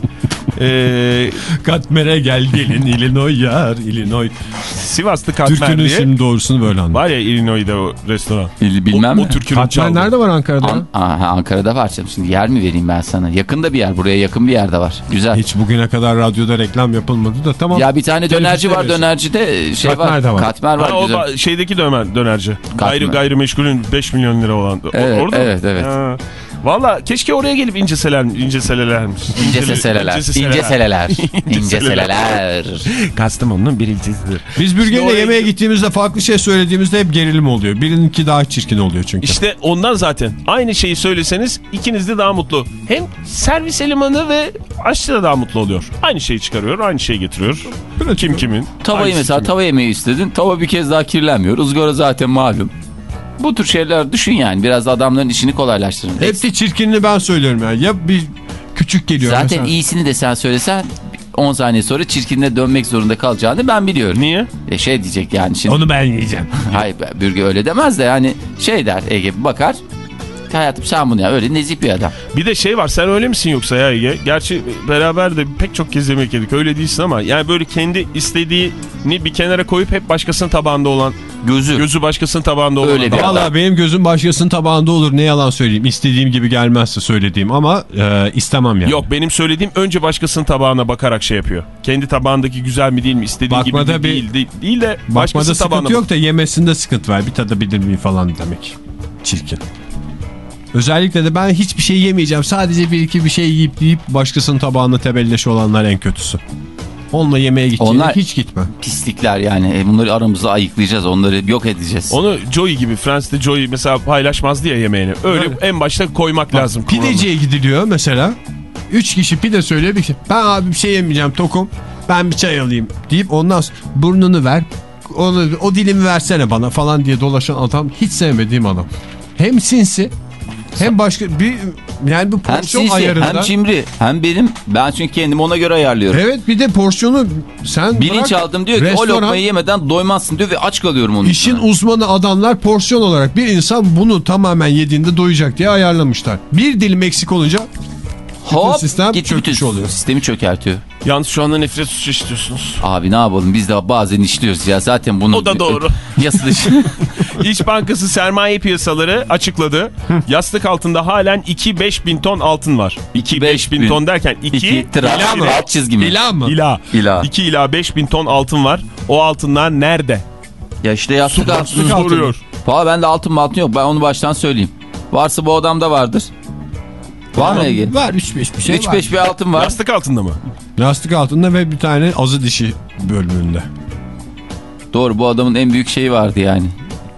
Ee, Katmer'e gel gelin Illinois yar Illinois. Sivaslı katmer Türkünün diye. şimdi doğrusunu böyle anlat. Var ya Illinois'da o restoran. Bil- Bilmem o, mi? o türkünün Katmer çaldığı. nerede var Ankara'da? An- Aha, Ankara'da var canım. Şimdi yer mi vereyim ben sana? Yakında bir yer. Buraya yakın bir yerde var. Güzel. Hiç bugüne kadar radyoda reklam yapılmadı da tamam. Ya bir tane dönerci var. Dönercide şey Katmer var. de var. Katmer var. Ha, o güzel. ba- şeydeki döner, dönerci. Gayri, gayrimeşgulün 5 milyon lira olan. O- Evet, orada mı? evet, evet. Ha. Valla keşke oraya gelip inceseler, inceselermiş. İnce seseleler. İnce seleler. İnce seleler. Kastamonu'nun bir ilçesidir. Biz Bürgen'le oraya yemeğe gittiğimizde farklı şey söylediğimizde hep gerilim oluyor. Birininki daha çirkin oluyor çünkü. İşte ondan zaten. Aynı şeyi söyleseniz ikiniz de daha mutlu. Hem servis elemanı ve aşçı da daha mutlu oluyor. Aynı şeyi çıkarıyor, aynı şeyi getiriyor. Kim kimin? Tavayı mesela kimin? tava yemeği istedin. Tava bir kez daha kirlenmiyor. Izgara zaten malum. Bu tür şeyler düşün yani. Biraz da adamların işini kolaylaştırın. Hep de çirkinini ben söylüyorum yani. Ya bir küçük geliyor Zaten mesela. iyisini de sen söylesen 10 saniye sonra çirkinine dönmek zorunda kalacağını ben biliyorum. Niye? E şey diyecek yani şimdi. Onu ben yiyeceğim. Hayır Bürge öyle demez de yani şey der Ege bakar. Hayatım sen bunu ya öyle nezih bir adam. Bir de şey var sen öyle misin yoksa ya Ege? Gerçi beraber de pek çok kez yemek yedik öyle değilsin ama yani böyle kendi istediğini bir kenara koyup hep başkasının tabağında olan Gözü. gözü başkasının tabağında olan Öyle bir. Valla benim gözüm başkasının tabağında olur ne yalan söyleyeyim. İstediğim gibi gelmezse söylediğim ama e, istemem yani. Yok benim söylediğim önce başkasının tabağına bakarak şey yapıyor. Kendi tabağındaki güzel mi değil mi istediğin Bakmada gibi bir- değil, değil, değil de Bakmada başkasının sıkıntı tabağına yok da yemesinde sıkıntı var. Bir tadabilir miyim falan demek. Çirkin. Özellikle de ben hiçbir şey yemeyeceğim. Sadece bir iki bir şey yiyip yiyip başkasının tabağına tebelleş olanlar en kötüsü. Onunla yemeğe gideceğine Onlar- hiç gitme. Pislikler yani E, bunları aramızda ayıklayacağız onları yok edeceğiz. Onu Joey gibi Fransa'da Joey mesela paylaşmazdı ya yemeğini. Öyle Öyle. en başta koymak lazım. kuralını. Pideciye gidiliyor mesela. Üç kişi pide söylüyor bir kişi. Ben abi bir şey yemeyeceğim tokum. Ben bir çay alayım deyip ondan sonra burnunu ver. Onu, o dilimi versene bana falan diye dolaşan adam hiç sevmediğim adam. Hem sinsi hem başka bir yani Hem porsiyon sinsi ayarında. hem cimri hem benim ben çünkü kendimi ona göre ayarlıyorum. Evet bir de porsiyonu sen Bilinç bırak, aldım diyor ki restoran, o lokmayı yemeden doymazsın diyor ve aç kalıyorum onun İşin yüzünden. uzmanı adamlar porsiyon olarak bir insan bunu tamamen yediğinde doyacak diye ayarlamışlar. Bir dilim eksik olunca Hop sistem gitti çökmüş bütün oluyor. sistemi çökertiyor. Yalnız şu anda nefret suçu işliyorsunuz. Abi ne yapalım biz de bazen işliyoruz ya zaten bunu. O da doğru. Yasa dışı. İş Bankası sermaye piyasaları açıkladı. Yastık altında halen 2-5 bin ton altın var. 2-5 bin bin. ton derken 2 İki ila tıraş mı? çizgi mi? İlan mı? İla. İla. 2 ila 5 bin ton altın var. O altınlar nerede? Ya işte yastık altın. Soruyor. Valla bende altın mı altın yok ben onu baştan söyleyeyim. Varsa bu odamda vardır. Var mı Ege? Var 3-5 bir şey 3-5 bir altın var. Yastık altında mı? Yastık altında ve bir tane azı dişi bölümünde. Doğru bu adamın en büyük şeyi vardı yani.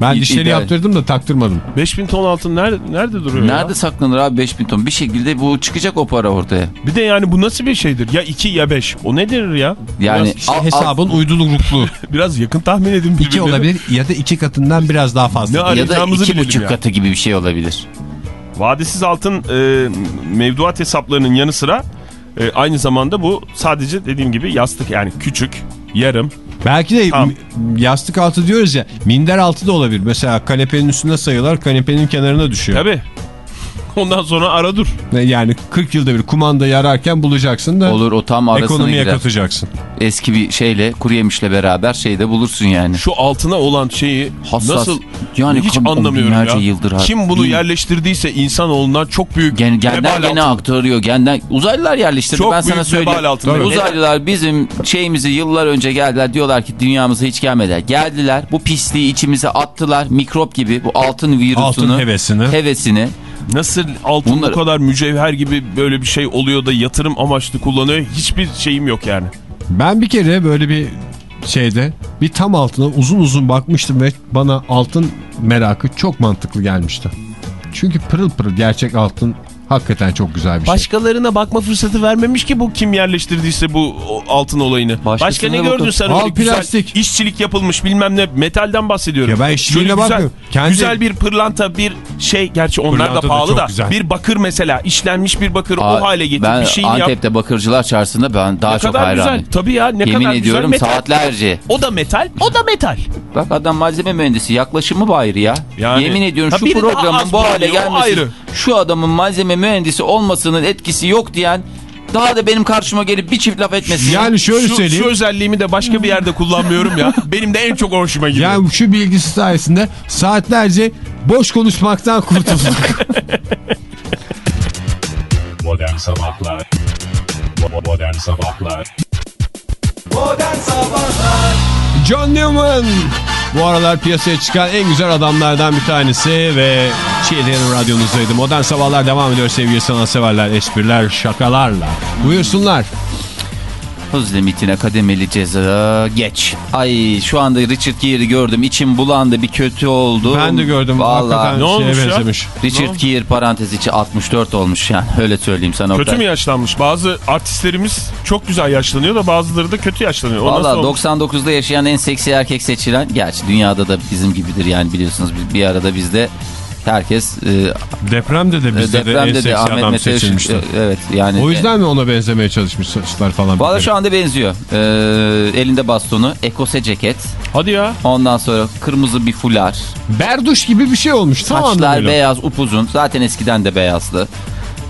Ben İ- dişleri ideal. yaptırdım da taktırmadım. 5 bin ton altın nerede, nerede duruyor ya? Nerede saklanır abi 5000 ton? Bir şekilde bu çıkacak o para ortaya. Bir de yani bu nasıl bir şeydir? Ya 2 ya 5. O nedir ya? Yani İşte al- al- hesabın uyduruklu. Biraz yakın tahmin edin. 2 birbirine. olabilir ya da 2 katından biraz daha fazla. Ne ya da arayacağımızı iki bilelim buçuk ya. katı gibi bir şey olabilir. Vadesiz altın e, mevduat hesaplarının yanı sıra e, aynı zamanda bu sadece dediğim gibi yastık yani küçük, yarım. Belki de Tamam. m- yastık altı diyoruz ya minder altı da olabilir. Mesela kanepenin üstüne sayıyorlar kanepenin kenarına düşüyor. Tabii. Ondan sonra ara dur. Yani 40 yılda bir kumandayı ararken bulacaksın da Olur o tam arasına ekonomiye girer. katacaksın. Eski bir şeyle kuru yemişle beraber şeyde bulursun yani. Şu altına olan şeyi Hassas. nasıl Yani hiç anlamıyorum ya. yıldır. Kim bunu Bin- yerleştirdiyse insanoğlundan çok büyük Gen, genden gene aktarıyor. Genden uzaylılar yerleştirdi Çok ben sana söyleyeyim. Uzaylılar bizim şeyimizi yıllar önce geldiler. Diyorlar ki dünyamıza hiç gelmediler. Geldiler bu pisliği içimize attılar. Mikrop gibi bu altın virüsünü. Altın hevesini. Hevesini. Nasıl altın Bunları- bu kadar mücevher gibi böyle bir şey oluyor da yatırım amaçlı kullanıyor hiçbir şeyim yok yani. Ben bir kere böyle bir şeyde bir tam altına uzun uzun bakmıştım ve bana altın merakı çok mantıklı gelmişti. Çünkü pırıl pırıl gerçek altın hakikaten çok güzel bir şey. Başkalarına bakma fırsatı vermemiş ki bu kim yerleştirdiyse bu altın olayını. Başka Başkasına ne bakın. gördün sen Al plastik. işçilik yapılmış bilmem ne metalden bahsediyorum. Ya ben işçiliğine bakmıyorum. Kendi- güzel bir pırlanta bir şey gerçi onlar Pırlanta da da pahalı da güzel. bir bakır mesela işlenmiş bir bakır Aa, o hale getir ben bir şeyini yap. Antep'te bakırcılar çarşısında ben daha Ne çok kadar hayranım. güzel. Tabii ya ne Yemin kadar ediyorum güzel metal. saatlerce. O da metal, o da metal. Bak adam malzeme mühendisi yaklaşımı bu ayrı ya. Yani- Yemin ediyorum şu programın bu hale gelmesi ayrı. şu adamın malzeme mühendisi olmasının etkisi yok diyen daha da benim karşıma gelip bir çift laf etmesin. Yani şöyle Şu, söyleyeyim. şu özelliğimi de başka bir yerde kullanmıyorum ya. Benim de en çok hoşuma gidiyor. Yani şu bilgisi sayesinde saatlerce boş konuşmaktan kurtulduk. Modern Sabahlar Bo- Modern Sabahlar John Newman bu aralar piyasaya çıkan en güzel adamlardan bir tanesi ve Çiğdem'in radyonuzdaydı. Modern Sabahlar devam ediyor sevgili sanatseverler, espriler, şakalarla. Buyursunlar. Hız limitine kademeli ceza geç. Ay şu anda Richard Gere'i gördüm. içim bulandı bir kötü oldu. Ben de gördüm. Vallahi. Hakikaten Ne olmuş ya? benzemiş. Richard Gere parantez içi 64 olmuş yani. Öyle söyleyeyim sana. Kötü mü yaşlanmış? Bazı artistlerimiz çok güzel yaşlanıyor da bazıları da kötü yaşlanıyor. Valla olmuş? 99'da yaşayan en seksi erkek seçilen. Gerçi dünyada da bizim gibidir yani biliyorsunuz. Bir, bir arada bizde herkes e, Depremde de bizde de en depremde de Ahmet Mete seçilmişti. e, Evet yani. O yüzden mi ona benzemeye çalışmışlar falan? Valla şu anda benziyor. Ee, elinde bastonu, ekose ceket. Hadi ya. Ondan sonra kırmızı bir fular. Berduş gibi bir şey olmuş. Saçlar beyaz, upuzun. Zaten eskiden de beyazdı.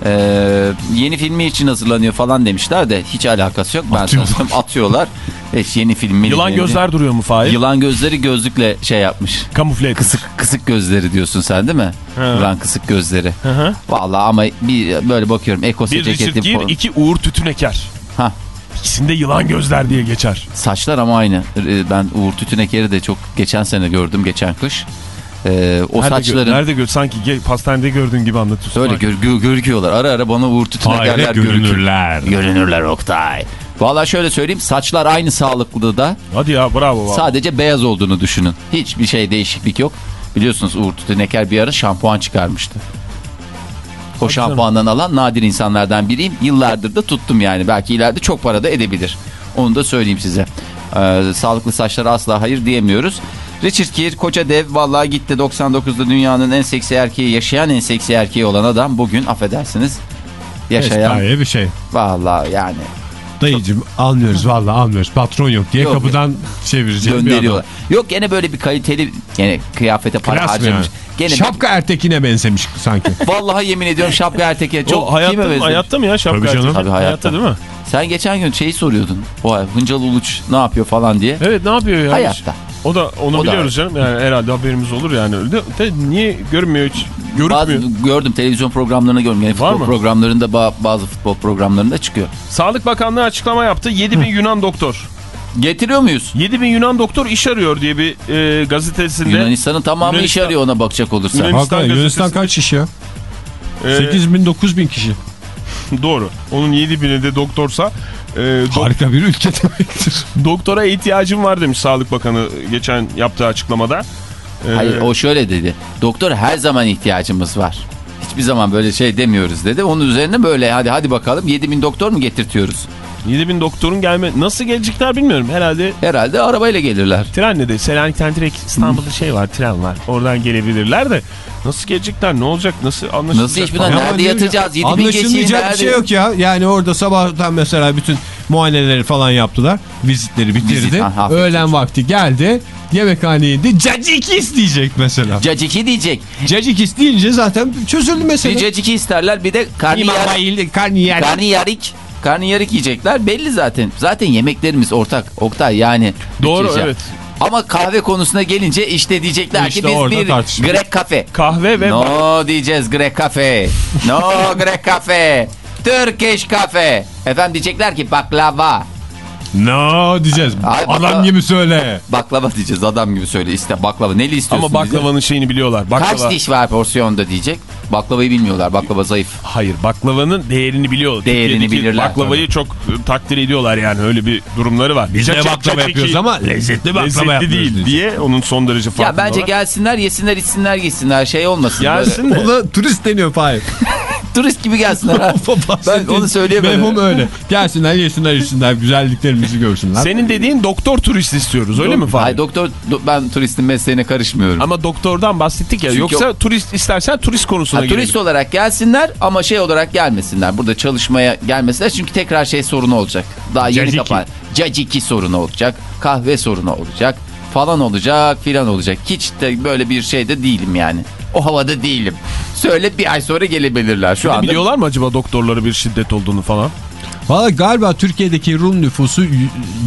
Ee, yeni filmi için hazırlanıyor falan demişler de hiç alakası yok. Ben sanırım atıyorlar. Evet, yeni filmi. Yılan gözler duruyor mu Fahir? Yılan gözleri gözlükle şey yapmış. Kamufle etmiş. Kısık kısık gözleri diyorsun sen değil mi? He. Yılan kısık gözleri. Hı hı. Vallahi ama bir böyle bakıyorum ekose Bir Richard ceketi. Gere, iki Uğur Tütüneker. Ha. İkisinde yılan gözler diye geçer. Saçlar ama aynı. Ben Uğur Tütüneker'i de çok geçen sene gördüm geçen kış. Ee, o nerede saçların Gör, nerede gör? Sanki ge- pastanede gördüğün gibi anlatıyorsun. öyle gör, gö- görüküyorlar. Ara ara bana Uğur Tütünekerler görünürler. Görünürler Oktay. Valla şöyle söyleyeyim saçlar aynı sağlıklı da Hadi ya bravo. bravo. sadece beyaz olduğunu düşünün. Hiçbir şey değişiklik yok. Biliyorsunuz Uğur Tütüneker bir ara şampuan çıkarmıştı. O şampuandan alan nadir insanlardan biriyim. Yıllardır da tuttum yani. Belki ileride çok para da edebilir. Onu da söyleyeyim size. Ee, sağlıklı saçlara asla hayır diyemiyoruz. Richard Gere koca dev vallahi gitti 99'da dünyanın en seksi erkeği yaşayan en seksi erkeği olan adam bugün affedersiniz yaşayan Hikaye bir şey. vallahi yani Dayıcım almıyoruz vallahi almıyoruz. Patron yok diye Yok, kapıdan çevireceğim bir gönderiyorlar. adam. Yok gene böyle bir kaliteli gene kıyafete para Klas mı harcamış. yani? Gene Şapka Ertekin'e benzemiş sanki. Vallahi yemin ediyorum Şapka Ertekin çok o hayatta, kime benzemiş? hayatta mı ya şapka Tabii canım. Tabii hayatta. değil mi? Sen geçen gün şeyi soruyordun. O Hıncal Uluç ne yapıyor falan diye. Evet ne yapıyor ya? Hayatta. O da onu O da- biliyoruz canım. Yani herhalde haberimiz olur yani öyle. De, de niye görünmüyor hiç? Bazı, Görünmüyor. gördüm televizyon programlarını gördüm. Yani Var futbol mı? programlarında ba- bazı futbol programlarında çıkıyor. Sağlık Bakanlığı açıklama yaptı. 7000 Yunan doktor. Getiriyor muyuz? 7000 Yunan doktor iş arıyor diye bir e, gazetesinde. Yunanistan'ın tamamı iş Yunanistan- arıyor ona bakacak olursa. Yunan- Hakikaten gazetesi- Yunanistan kaç kişi ya? E, 8 bin 9 bin kişi. Doğru. Onun 7000'i de doktorsa e, dok- Harika bir ülke demektir. doktora ihtiyacım var demiş Sağlık Bakanı geçen yaptığı açıklamada. E, Hayır o şöyle dedi. Doktor her zaman ihtiyacımız var. Hiçbir zaman böyle şey demiyoruz dedi. Onun üzerine böyle hadi hadi bakalım 7000 doktor mu getirtiyoruz? 7000 doktorun gelme nasıl gelecekler bilmiyorum. Herhalde Herhalde arabayla gelirler. trenle de Selanik'ten direkt İstanbul'da şey var tren var. Oradan gelebilirler de nasıl gelecekler ne olacak nasıl anlaşılacak? Nasıl iş falan. Nerede yatacağız? diyorum 7000 geçeyim, Anlaşılmayacak bir şey yok ya. Yani orada sabahtan mesela bütün muayeneleri falan yaptılar. Vizitleri bitirdi. Vizit, ha, Öğlen vakti geldi. Yemekhaneye indi. Cacikis diyecek mesela. Caciki diyecek. Cacikis deyince zaten çözüldü Bir mesele. caciki isterler bir de karnıyar, Karnıyar. karniyarik. Karniyarik yiyecekler belli zaten. Zaten yemeklerimiz ortak. Oktay yani. Doğru, ya. evet. Ama kahve konusuna gelince işte diyecekler İşte ki biz bir tartışma. Grek kafe. Kahve ve No diyeceğiz Grek kafe. No Grek kafe. Turkish kafe. Efendim diyecekler ki baklava. No diyeceğiz. Ay, Adam gibi söyle. Baklava diyeceğiz adam gibi söyle iste baklava. Neli istiyorsun ama baklavanın şeyini biliyorlar. Baklava. Kaç diş var porsiyonda diyecek. Baklavayı bilmiyorlar. Baklava zayıf. Hayır baklavanın değerini biliyor. Değerini Türkiye'deki bilirler. Baklavayı çok e, takdir ediyorlar yani öyle bir durumları var. Biz de baklava yapıyoruz ama lezzetli baklava lezzetli yapıyoruz değil diyecek. diye onun son derece farklı. Ya bence gelsinler yesinler içsinler gitsinler şey olmasın. Böyle Gelsin de. Ona turist deniyor Fahir. turist gibi gelsinler ben onu söyleyemedim. Mevhum öyle. Gelsinler yesinler içsinler güzelliklerimizi görsünler. Senin dediğin doktor turist istiyoruz öyle mi Fahri? Hayır doktor do- ben turistin mesleğine karışmıyorum. Ama doktordan bahsettik ya. Çünkü Yoksa turist istersen turist konusuna Ha, girelim. turist olarak gelsinler ama şey olarak gelmesinler. Burada çalışmaya gelmesinler çünkü tekrar şey sorunu olacak. Daha yeni Caciki. kapan. Caciki sorunu olacak. Kahve sorunu olacak. Falan olacak filan olacak. Hiç de böyle bir şeyde değilim yani. O havada değilim. Söyle bir ay sonra gelebilirler. Şu anda Biliyorlar mı acaba doktorları bir şiddet olduğunu falan? Valla galiba Türkiye'deki Rum nüfusu y-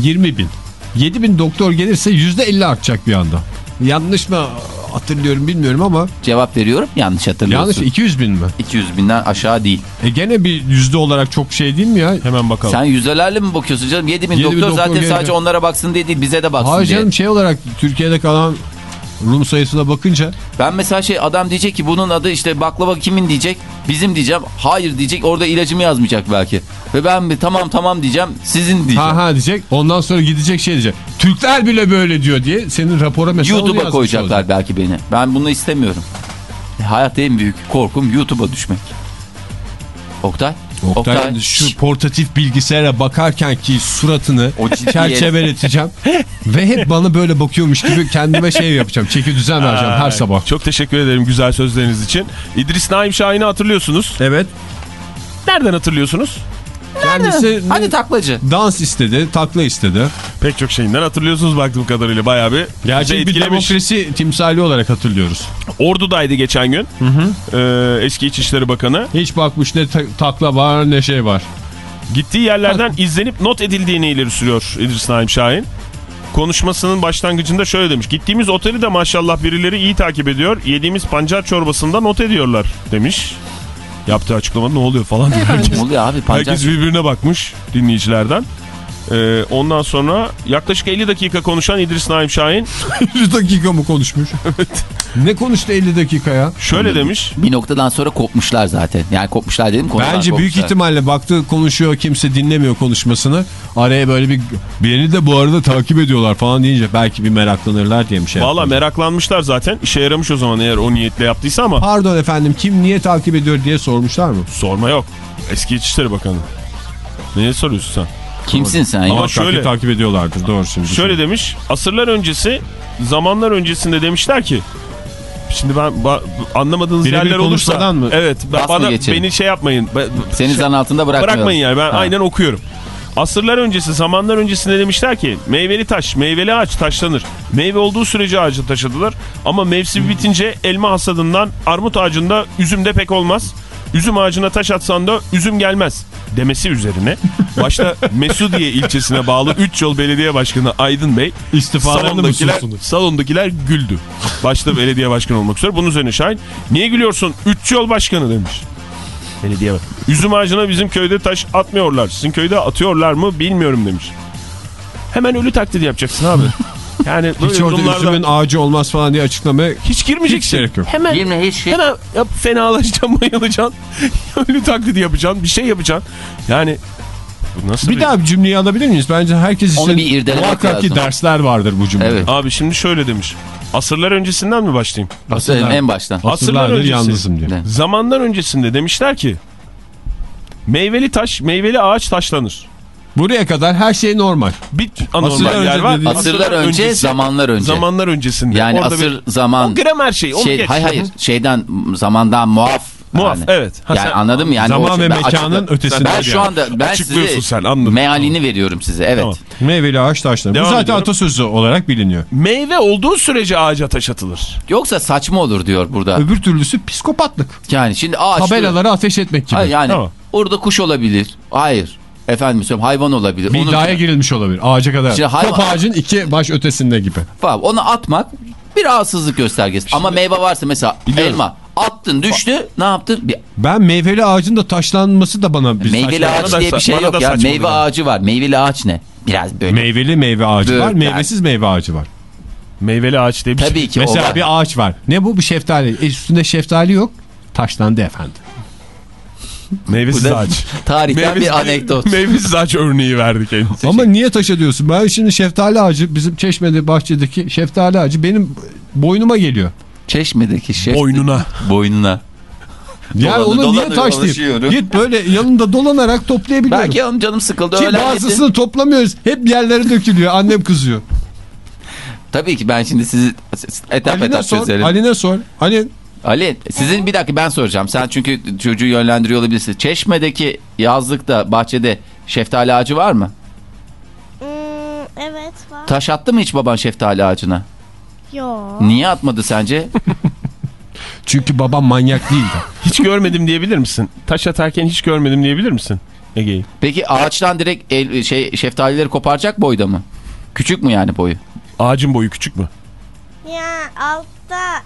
20 bin. 7 bin doktor gelirse %50 artacak bir anda. Yanlış mı hatırlıyorum bilmiyorum ama cevap veriyorum. Yanlış hatırlıyorsun. yanlış 200 bin mi? 200 binden aşağı değil. E gene bir yüzde olarak çok şey değil mi ya? Hemen bakalım. Sen yüzdelerle mi bakıyorsun canım? 7000 7000 doktor doktor zaten gelince- sadece onlara baksın diye değil bize de baksın Hayır diye. canım şey olarak Türkiye'de kalan Rum sayısına bakınca Ben mesela şey adam diyecek ki bunun adı işte baklava kimin diyecek? Bizim diyeceğim. Hayır diyecek orada ilacımı yazmayacak belki. Ve ben bir tamam tamam diyeceğim sizin diyeceğim. ha ha diyecek ondan sonra gidecek şey diyecek. Türkler bile böyle diyor diye senin rapora mesela YouTube'a koyacaklar olacak. belki beni. Ben bunu istemiyorum. Hayatta en büyük korkum YouTube'a düşmek. Oktay? Oktay, şu portatif bilgisayara bakarken ki suratını çerçeveleteceğim ve hep bana böyle bakıyormuş gibi kendime şey yapacağım. Çeki düzen vereceğim her sabah. Çok teşekkür ederim güzel sözleriniz için. İdris Naim Şahin'i hatırlıyorsunuz. Evet. Nereden hatırlıyorsunuz? Kendisi Hadi taklacı. dans istedi, takla istedi. Pek çok şeyinden hatırlıyorsunuz baktığım kadarıyla bayağı bir. Gerçek bizi bir etkilemiş. demokrasi timsali olarak hatırlıyoruz. Ordu'daydı geçen gün. Ee, eski İçişleri Bakanı. Hiç bakmış ne ta- takla var ne şey var. Gittiği yerlerden izlenip not edildiğini ileri sürüyor İdris Naim Şahin. Konuşmasının başlangıcında şöyle demiş. Gittiğimiz oteli de maşallah birileri iyi takip ediyor. Yediğimiz pancar çorbasında not ediyorlar demiş. Yaptığı açıklamada ne oluyor falan diye herkes, oluyor abi? Pancar... herkes birbirine bakmış dinleyicilerden. Ee, ondan sonra yaklaşık 50 dakika konuşan İdris Naim Şahin 100 dakika mı konuşmuş? evet. Ne konuştu 50 dakika ya? şöyle demiş. Bir noktadan sonra kopmuşlar zaten. Yani kopmuşlar dedim konudan Bence büyük kopmuşlar. ihtimalle baktı konuşuyor kimse dinlemiyor konuşmasını. Araya böyle bir beni de bu arada takip ediyorlar falan deyince belki bir meraklanırlar diye bir şey Valla meraklanmışlar zaten. İşe yaramış o zaman eğer o niyetle yaptıysa ama Pardon efendim kim niye takip ediyor diye sormuşlar mı? sorma yok. Eski İçişleri Bakanı. Neye soruyorsun sen? Kimsin sen ya? Ama Ama şöyle- takip ediyorlardır doğru şimdi. Şöyle demiş. Asırlar öncesi, zamanlar öncesinde demişler ki Şimdi ben anlamadığınız Birebir yerler olursa mı? evet ben- bana beni şey yapmayın. Seni şey- zan altında bırakmıyorum. bırakmayın yani ben Ha. aynen okuyorum. Asırlar öncesi, zamanlar öncesinde demişler ki meyveli taş, meyveli ağaç taşlanır. Meyve olduğu sürece ağacı taşıdılır. Ama mevsim bitince elma hasadından armut ağacında üzüm de pek olmaz. Üzüm ağacına taş atsan da üzüm gelmez demesi üzerine başta Mesudiye ilçesine bağlı 3 yol belediye başkanı Aydın Bey salondakiler, salondakiler güldü. Başta belediye başkanı olmak üzere. Bunun üzerine Şahin niye gülüyorsun 3 yol başkanı demiş. Belediye bak. Üzüm ağacına bizim köyde taş atmıyorlar. Sizin köyde atıyorlar mı bilmiyorum demiş. Hemen ölü taklidi yapacaksın abi. Yani böyle Hiç orada durumlarda üzümün ağacı olmaz falan diye açıklamaya hiç girmeyeceksin. Hiç gerek yok. Hemen Girme hiç. Hemen yap, fenalaşacaksın, bayılacaksın. Ölü taklidi yapacaksın, bir şey yapacaksın. Yani bu nasıl Bir daha bir cümleyi alabilir miyiz? Bence herkes Onu için bir irdelemek muhakkak ki lazım. dersler vardır bu cümlede. Evet. Abi şimdi şöyle demiş. Asırlar öncesinden mi başlayayım? Asırlar. En baştan. Asırlardır öncesi. yalnızım diyor. Ne? Zamanlar öncesinde demişler ki meyveli taş, meyveli ağaç taşlanır. Buraya kadar her şey normal. Bir Asırlar anormal yer önce var. Asırlar önce, öncesi, zamanlar önce. Zamanlar öncesinde. Yani Orada asır bir- zaman. O gramer şey. Onu şey, geç. hayır hayır. Şeyden zamandan muaf. Muaf, Yani. evet. Ha, yani sen- anladın mı? Yani Zaman o- ve mekanın açıkla- ötesinde Ben yani. şu anda ben size sen, anladım. mealini veriyorum size. Evet. Tamam. Meyveli ağaç taşlar. Bu zaten ediyorum. atasözü olarak biliniyor. Meyve olduğu sürece ağaca taş atılır. Yoksa saçma olur diyor burada. Öbür türlüsü psikopatlık. Yani şimdi ağaç. Tabelalara ateş etmek gibi. Hayır, yani Tamam. orada kuş olabilir. Hayır. Efendim söyleyeyim hayvan olabilir. Bir iddiaya girilmiş olabilir ağaca kadar. Şimdi hayvan- Top ağacın iki baş ötesinde gibi. Falan. Onu atmak bir rahatsızlık göstergesi. Ama meyve varsa mesela Biliyorum. elma attın düştü ne yaptın? Bir Ben meyveli ağacın da taşlanması da bana bir meyveli ağaç diye bir şey yok ya. Meyve geliyor. ağacı var. Meyveli ağaç ne? Biraz böyle. Meyveli meyve ağacı Dur, var, meyvesiz meyve ağacı var. Meyveli ağaç diye bir şey. Tabii ki o Mesela bir ağaç var. Ne bu? Bir şeftali. E, üstünde şeftali yok. Taşlandı efendim. Meyvesiz ağaç. Tarihten bir anekdot. Meyvesiz ağaç örneği verdik kendisi. Ama niye taş ediyorsun? Ben şimdi şeftali ağacı bizim çeşmede bahçedeki şeftali ağacı benim boynuma geliyor. Çeşmedeki şef. Boynuna. Boynuna. Yani Dolanı- onu niye taş diyeyim? Git böyle yanında dolanarak toplayabiliyorum. Belki onun canım sıkıldı. Ki bazısını hallettim. toplamıyoruz. Hep yerlere dökülüyor. Annem kızıyor. Tabii ki ben şimdi sizi etap Ali'ne etap sor. çözerim. Ali'ne sor. Ali Ali sizin bir dakika ben soracağım. Sen çünkü çocuğu yönlendiriyor olabilirsin. Çeşmedeki yazlıkta bahçede şeftali ağacı var mı? Hmm, evet var. Taş attı mı hiç baban şeftali ağacına? Yo. Niye atmadı sence? çünkü babam manyak değildi. Hiç görmedim diyebilir misin? Taş atarken hiç görmedim diyebilir misin? Ege'yi. Peki ağaçtan direkt el, şey şeftalileri koparacak boyda mı? Küçük mü yani boyu? Ağacın boyu küçük mü? Ya altta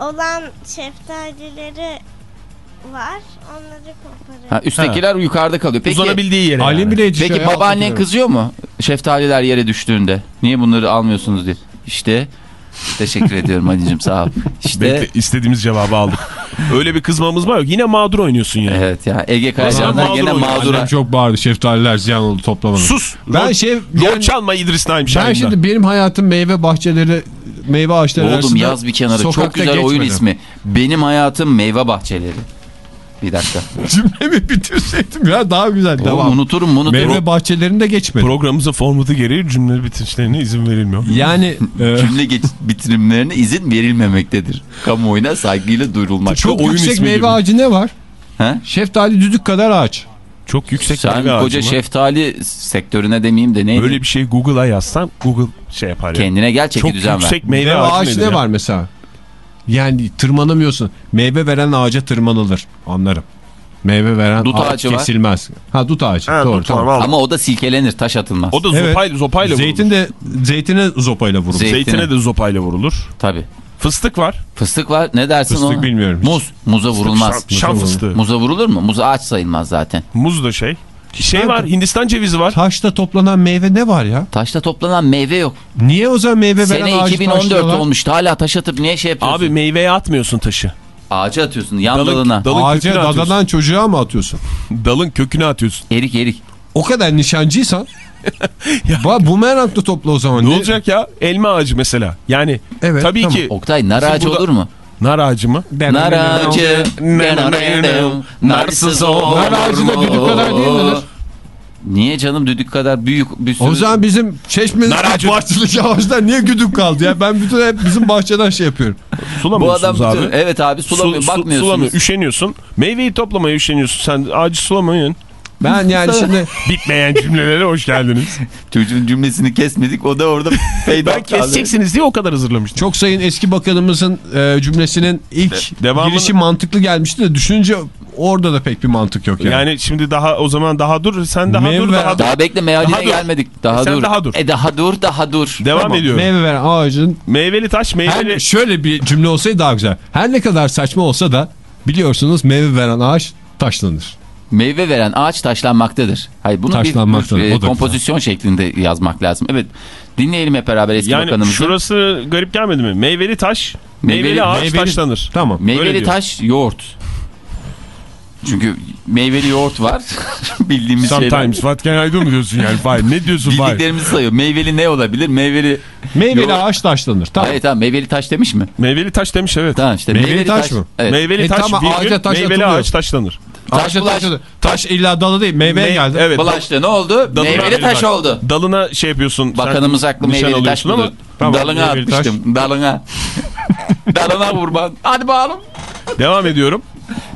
olan şeftalileri var. Onları koparıyorum. Ha, üsttekiler yukarıda kalıyor. Peki, Uzanabildiği yere Ali yani. bile yetişiyor. peki ya, babaannen kızıyor mu? Şeftaliler yere düştüğünde. Niye bunları almıyorsunuz diye. İşte teşekkür ediyorum Ali'cim sağ ol. İşte Bekle, istediğimiz cevabı aldık. Öyle bir kızmamız var yok. Yine mağdur oynuyorsun yani. evet ya Ege Kayacan'dan mağdur gene mağdura. Annem çok bağırdı. Şeftaliler ziyan oldu toplamadım. Sus. Ben rol, şey rol yani- çalma İdris Naim Ben şimdi benim hayatım meyve bahçeleri, meyve ağaçları Oğlum arasında yaz bir kenara çok güzel oyun geçmedi. ismi. Benim hayatım meyve bahçeleri. Bir dakika. Cümlemi bitirseydim ya daha güzel. Oğlum Devam. unuturum unuturum. Meyve bahçelerinde geçmedi. Programımızın formatı gereği cümle bitirişlerine izin verilmiyor. yani e, Cümle geç bitirimlerine izin verilmemektedir. Kamuoyuna saygıyla duyurulmak. çok oyun yüksek ismi meyve gibi. ağacı ne var? He? Şeftali düdük kadar ağaç. Çok yüksek Sen meyve koca ağacı mı? şeftali sektörüne demeyeyim de neydi? Böyle bir şey Google'a yazsan Google şey yapar ya. Kendine gel çeki Çok düzen ver. yüksek Meyve, ağacı ne ya? var mesela? Yani tırmanamıyorsun. Meyve veren ağaca tırmanılır. Anlarım. Meyve veren Dut ağaç ağacı var. kesilmez. Ha dut ağacı. Ha, Doğru dur, tamam. al. Ama o da silkelenir taş atılmaz. O da Evet. zopayla, zopayla vurulur. Zeytin de zeytine zopayla vurulur. Zey- Zeytine de zopayla vurulur. Tabii. Fıstık var. Fıstık var ne dersin Fıstık ona? bilmiyorum hiç. Muz. Muza vurulmaz. Şam, şam fıstığı. Muza vurulur mu? Muz ağaç sayılmaz zaten. Muz da şey. Şey var Hindistan cevizi var. Taşta toplanan meyve ne var ya? Taşta toplanan meyve yok. Niye o zaman meyve veren Sene ağacı 2014 taşlıyorlar? olmuştu. Hala taş atıp niye şey yapıyorsun? Abi meyveye atmıyorsun taşı. Ağaca atıyorsun yan Dalın- dalına. dalın Ağaca atıyorsun. dadanan çocuğa mı atıyorsun? Dalın köküne atıyorsun. Erik erik. O kadar nişancıysan Ba bumerangla topla o zaman. Ne olacak ya? Elma ağacı mesela. Yani Evet, tabii tamam. ki Oktay nar ağacı burada- olur mu? nar ağacı mı? Nar ağacı. Narsız o. Nar ağacı da düdük kadar değil midir? Niye canım düdük kadar büyük bir sürü... O zaman bizim çeşmenin Nar ağacı- bahçedeki ağaçlar niye güdük kaldı ya? Ben bütün hep bizim bahçeden şey yapıyorum. Bu Sulamıyorsunuz adam abi. bütün- evet abi sulamıyor Su- su- bakmıyorsunuz. sulamıyor. Üşeniyorsun. Meyveyi toplamaya üşeniyorsun. Sen ağacı sulamayın. Ben yani şimdi Bitmeyen cümlelere hoş geldiniz. Çocuğun cümlesini kesmedik o da orada peydah Ben keseceksiniz diye o kadar hazırlamıştım. çok sayın eski bakanımızın e, cümlesinin ilk De- devamını- girişi mantıklı gelmişti de düşününce orada da pek bir mantık yok yani. Yani şimdi daha o zaman daha dur sen daha Meyve dur daha dur. Daha bekle mealine Daha dur. gelmedik. Daha sen dur. daha dur. E daha dur daha dur. Devam Tamam, ediyorum. Meyve veren ağacın Meyveli taş meyveli. her, şöyle bir cümle olsaydı daha güzel. Her ne kadar saçma olsa da biliyorsunuz meyve veren ağaç taşlanır. Meyve veren ağaç taşlanmaktadır. Hayır bunu bir, Taşlanmaktadır, bir, e, da kompozisyon şeklinde yazmak lazım. Evet. Dinleyelim hep beraber eski yani bakanımızı. şurası garip gelmedi mi? Meyveli taş, meyveli, Meyveli- ağaç meyveli- taşlanır. Tamam. Meyveli taş yoğurt. Çünkü meyveli yoğurt var. Bildiğimiz şeyler. Sometimes what can I do mu diyorsun yani? Fahir ne diyorsun Fahir? Bildiklerimizi sayıyor. Meyveli ne olabilir? Meyveli... Meyveli Yoğurt- ağaç taşlanır. Tamam. Hayır tamam meyveli taş demiş mi? Meyveli taş demiş evet. Tamam işte Meyveli taş mı? Evet. Meyveli E taş, tamam, virgül, ağaca taş meyveli atılıyor. ağaç taşlanır. Taş taşlanır. Taş illa dalı değil meyveye Me- geldi. Evet. Bulaştı ne oldu? Dalına- meyveli taş oldu. Dalına şey yapıyorsun. Bakanımız nişan meyveli taş ama. Tamam, Dalına meyveli taş. atmıştım. Dalına. Dalına vurma. Hadi bakalım. Devam ediyorum.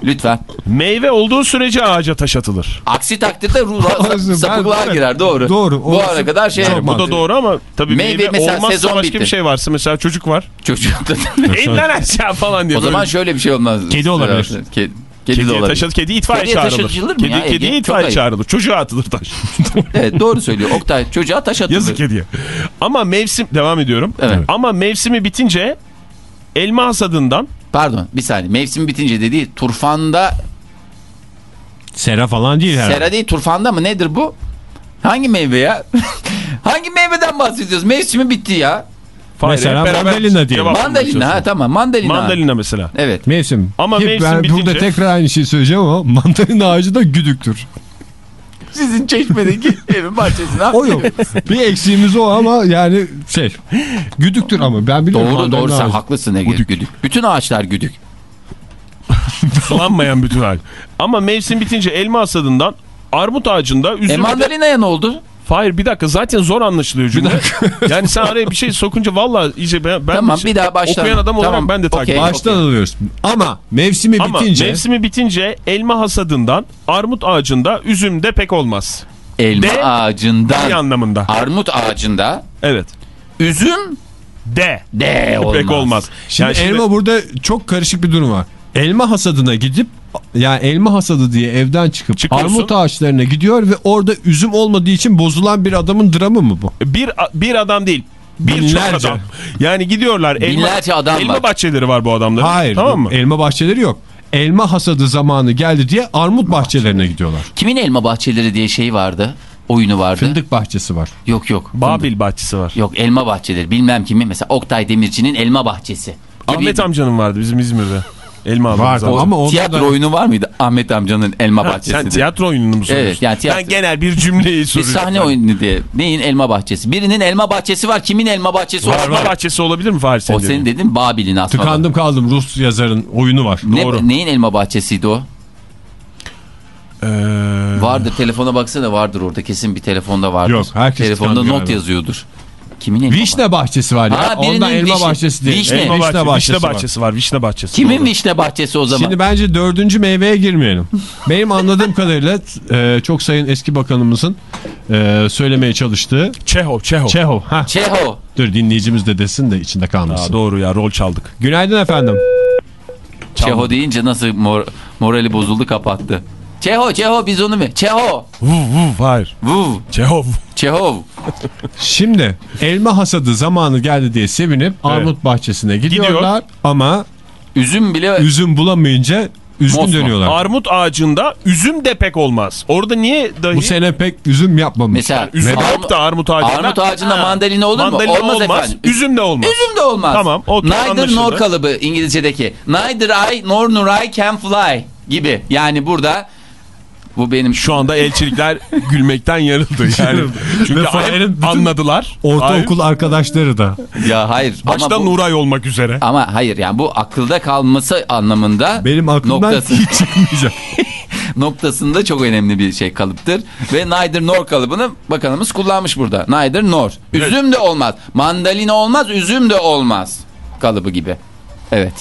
Lütfen. Meyve olduğu sürece ağaca taş atılır. Aksi takdirde ruh sapıklığa girer. Doğru. Doğru. Bu ana kadar şey. Çok Bu da doğru ama tabii Meyve meyve, mesela olmazsa sezon başka bitti. bir şey varsa mesela çocuk var. Çocuk. İnden aşağı falan diye. o zaman böyle şöyle bir şey olmaz. Kedi olabilir. Kedi, kedi Kediye olabilir. kedi itfaiye Kediye çağrılır. taşıtılır mı Kedi, ya Ege? kediye Çok itfaiye ayıp. çağrılır. Çocuğa atılır taş. Evet doğru söylüyor. Oktay çocuğa taş atılır. Yazık kediye. Ama mevsim devam ediyorum. Evet. Ama mevsimi bitince elma hasadından Pardon bir saniye. Mevsim bitince dediği turfanda Sera falan değil herhalde. sera değil turfanda mı nedir bu? Hangi meyve ya? Hangi meyveden bahsediyoruz? Mevsimi bitti ya. Fahri, Mesela hep mandalina bulmaya Mandalina ha tamam mandalina. Mandalina mesela. Evet. Mevsim. Ama Ki mevsim ben bitince- burada tekrar aynı şeyi söyleyeceğim ama mandalina ağacı da güdüktür. Sizin çeşmedeki evin bahçesine. O yok. bir eksiğimiz o ama yani şey güdüktür ama ben biliyorum. Doğru doğru sen ağacı. haklısın Ege. Güdük. Güdük. Bütün ağaçlar güdük. Sulanmayan bütün hal. Ama mevsim bitince elma hasadından armut ağacında E üzüm... mandalinaya ne oldu? Hayır bir dakika zaten zor anlaşılıyor cümle. yani sen araya bir şey sokunca valla iyice ben, ben Tamam, bir daha baştan. okuyan adam olarak Tamam, ben de takip ediyorum. Baştan alıyoruz. Ama mevsimi Ama bitince mevsimi bitince elma hasadından armut ağacında üzüm de pek olmaz. Elma De- ağacından, anlamında. armut ağacında, Evet. üzüm De. de olmaz. Pek olmaz. şimdi Yani şimdi- elma burada çok karışık bir durum var. Elma hasadına gidip yani elma hasadı diye evden çıkıp Çıkıyorsun. armut ağaçlarına gidiyor ve orada üzüm olmadığı için bozulan bir adamın dramı mı bu? bir bir adam değil. Birçok Binlerce. adam. Yani gidiyorlar elma, Binlerce adam elma var. bahçeleri var bu adamların. Hayır. Tamam mı? Elma bahçeleri yok. Elma hasadı zamanı geldi diye armut bahçelerine gidiyorlar. Kimin elma bahçeleri diye şey vardı? Oyunu vardı. Fındık bahçesi var. Yok yok. Babil bahçesi var. Yok elma bahçeleri. Bilmem kimin. Mesela Oktay Demirci'nin elma bahçesi. Gibi Ahmet amcanın vardı bizim İzmir'de. Elma Vardı vardı. ama Tiyatro da oyunu var mıydı? Ahmet amcanın elma Ha, bahçesi. sen tiyatro oyununu mu soruyorsun? Evet, yani tiyatro- Ben genel bir cümleyi Bir soruyorum. sahne oyunu diye. Neyin elma bahçesi? Birinin elma bahçesi var. Kimin elma bahçesi var? Elma bahçesi olabilir mi Fahri senin O senin dediğin? dedin Babil'in aslında. tıkandım kaldım Rus yazarın oyunu var. Ne, Doğru. neyin elma bahçesiydi o? Ee, Vardır telefona baksana vardır orada kesin bir telefonda vardır. Yok, herkes Telefonda not galiba. yazıyordur. Kimin elma Vişne bahçesi var ya. Ha, birinin Ondan elma vişne- bahçesi değil. vişne. elma bahçesi, bahçesi vişne var. bahçesi var. Vişne bahçesi. Kimin Doğru. vişne bahçesi o zaman? Şimdi bence dördüncü meyveye girmeyelim. Benim anladığım kadarıyla e, çok sayın eski bakanımızın e, söylemeye çalıştığı Çehov, Çehov. Çehov. Hah. Çeho. Dur dinleyicimiz de desin de içinde kalmasın. Aa, doğru ya rol çaldık. Günaydın efendim. Çeho deyince nasıl mor- morali bozuldu kapattı. Çeho Çeho biz onu mu? Çeho. Vuv vuv hayır. Vuv. Çehov. Çehov. Şimdi elma hasadı zamanı geldi diye sevinip armut bahçesine gidiyorlar ama Üzüm bile üzüm bulamayınca üzgün Mosmor. dönüyorlar. Armut ağacında üzüm de pek olmaz. Orada niye dahi? Bu sene pek üzüm yapmamış. mesela Üzüm yok da armut ağacında. armut ağacında Ha. mandalina olur mu? Mandalina Olmaz efendim. Üzüm de olmaz. Üzüm de olmaz. Tamam, okey, Neither anlaşıldı. nor kalıbı İngilizce'deki. Neither I nor nor I can fly gibi. Yani burada bu benim Şu anda elçilikler gülmekten yarıldı yani. Çünkü bütün anladılar. Ortaokul arkadaşları da. ya hayır Başta bu, Nuray olmak üzere. ama hayır yani bu akılda kalması anlamında Benim aklımdan noktası, hiç çıkmayacak. noktasında çok önemli bir şey kalıptır. Ve neither nor kalıbını bakanımız kullanmış burada. Neither nor. Üzüm de olmaz. Mandalina olmaz, üzüm de olmaz. Kalıbı gibi. Evet.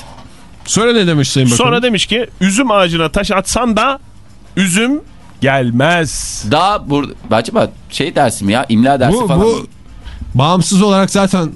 Sonra ne demiş Sayın Bakanım? Sonra demiş ki üzüm ağacına taş atsan da üzüm gelmez. Daha burada acaba şey dersi mi ya imla dersi Bu, falan. bu bağımsız olarak zaten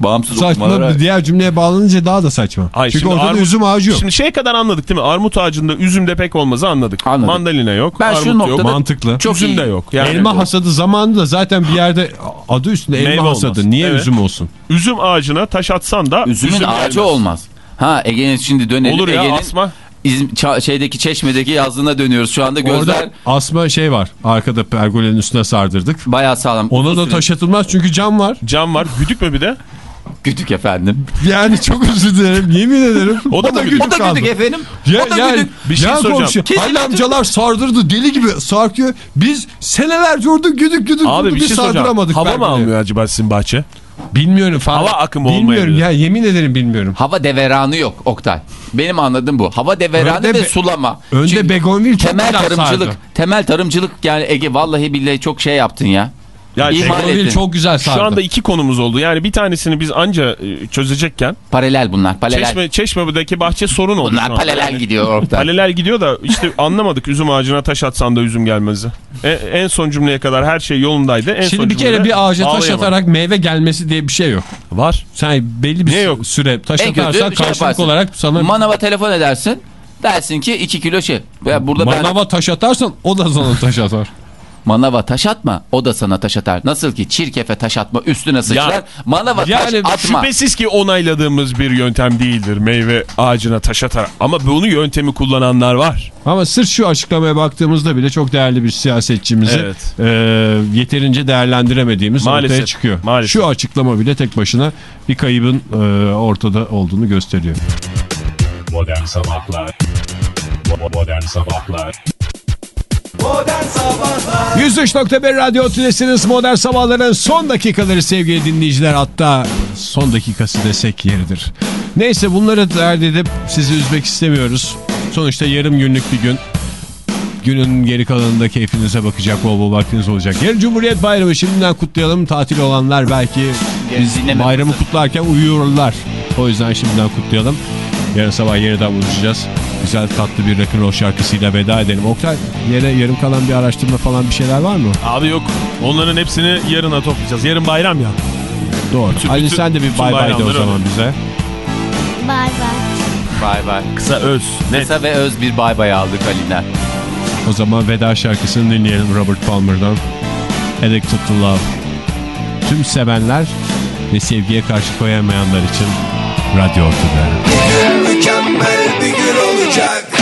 Bağımsız saçma okumalara. bir diğer cümleye bağlanınca daha da saçma. Ay, Çünkü ortada armut- üzüm ağacı yok. Şimdi şey kadar anladık değil mi? Armut ağacında üzüm de pek olmazı anladık. Anladık. Mandalina yok. Ben şu armut yok. noktada Mantıklı. çok üzüm iyi. de yok. Yani elma hasadı zamanında zaten bir yerde adı üstünde elma Meyve hasadı. olmaz. Niye Evet. üzüm olsun? Üzüm ağacına taş atsan da Üzümün üzüm ağacı gelmez. olmaz. Ha Ege'nin şimdi dönelim. Olur ya Ege'nin asma. İzm- şeydeki çeşmedeki yazlığına dönüyoruz. Şu anda gözler Orada asma şey var. Arkada pergolenin üstüne sardırdık. bayağı sağlam. Ona da Uzun taş atılmaz çünkü cam var. Cam var. Güdük mü bir de? Güdük efendim. Yani çok özür dilerim. Yemin ederim. O da mı güdük? O da güdük efendim. Ya, o da yani, güdük. Bir şey yan soracağım. güdük. amcalar sardırdı deli gibi sarkıyor. Biz senelerce orada güdük güdük Abi güdük bir şey soracağım. sardıramadık. Hava mı almıyor acaba sizin bahçe? Bilmiyorum falan. Hava akımı Bilmiyorum olmayabilir. ya yemin ederim bilmiyorum. Hava deveranı yok Oktay. Benim anladığım bu. Hava deveranı Önde ve be- sulama. önde Çünkü begonvil temel tarımcılık. sardı. Temel tarımcılık yani Ege vallahi billahi çok şey yaptın ya. Ya İhmal şey- Begonvil ettin. çok güzel sardı. şu anda iki konumuz oldu. Yani bir tanesini biz anca e, çözecekken Paralel bunlar. Paralel. Çeşme, Çeşme'deki bahçe sorun oldu. bunlar paralel gidiyor Oktay. Paralel gidiyor da işte anlamadık üzüm ağacına taş atsan da üzüm gelmezi. E, en son cümleye kadar her şey yolundaydı. En son Şimdi bir kere bir ağaca taş atarak meyve gelmesi diye bir şey yok. Var. Sen belli bir yok? süre taş En kötü atarsan şey karşılık yaparsın. olarak sana Manava telefon edersin. Dersin ki 2 kilo şey. Ya burada ben manava taş atarsan o da sana taş atar. manava taş atma o da sana taş atar. Nasıl ki çirkefe taş atma üstüne sıçrar. manava Yani taş atma. şüphesiz ki onayladığımız bir yöntem değildir meyve ağacına taş atarak. Ama bunu yöntemi kullananlar var. Ama sırf şu açıklamaya baktığımızda bile çok değerli bir siyasetçimizi Evet. e, yeterince değerlendiremediğimiz Maalesef, ortaya çıkıyor. maalesef. Şu açıklama bile tek başına bir kaybın e, ortada olduğunu gösteriyor. Modern Sabahlar Modern Sabahlar 103.1 Radyo Tülesi'niz Modern Sabahların son dakikaları sevgili dinleyiciler hatta son dakikası desek yeridir. Neyse bunları dert edip sizi üzmek istemiyoruz. Sonuçta yarım günlük bir gün. Günün geri kalanında keyfinize bakacak bol bol vaktiniz olacak. Yarın Cumhuriyet Bayramı şimdiden kutlayalım. Tatil olanlar belki biz bayramı kutlarken uyuyorlar. O yüzden şimdiden kutlayalım. Yarın sabah yeniden buluşacağız. Güzel tatlı bir rock'n'roll şarkısıyla veda edelim. Oktay yere yarım kalan bir araştırma falan bir şeyler var mı? Abi yok onların hepsini yarına toplayacağız. Yarın bayram ya. Doğru. Bütün- Ali bütün- sen de bir bay bay de o zaman öyle. bize. Bay bay. Bay bay. Kısa öz. Net. Kısa ve öz bir bay bay aldık Ali'den. O zaman veda şarkısını dinleyelim Robert Palmer'dan. Addicted to Love. Tüm sevenler ve sevgiye karşı koyamayanlar için Radyo Ortada. Jack.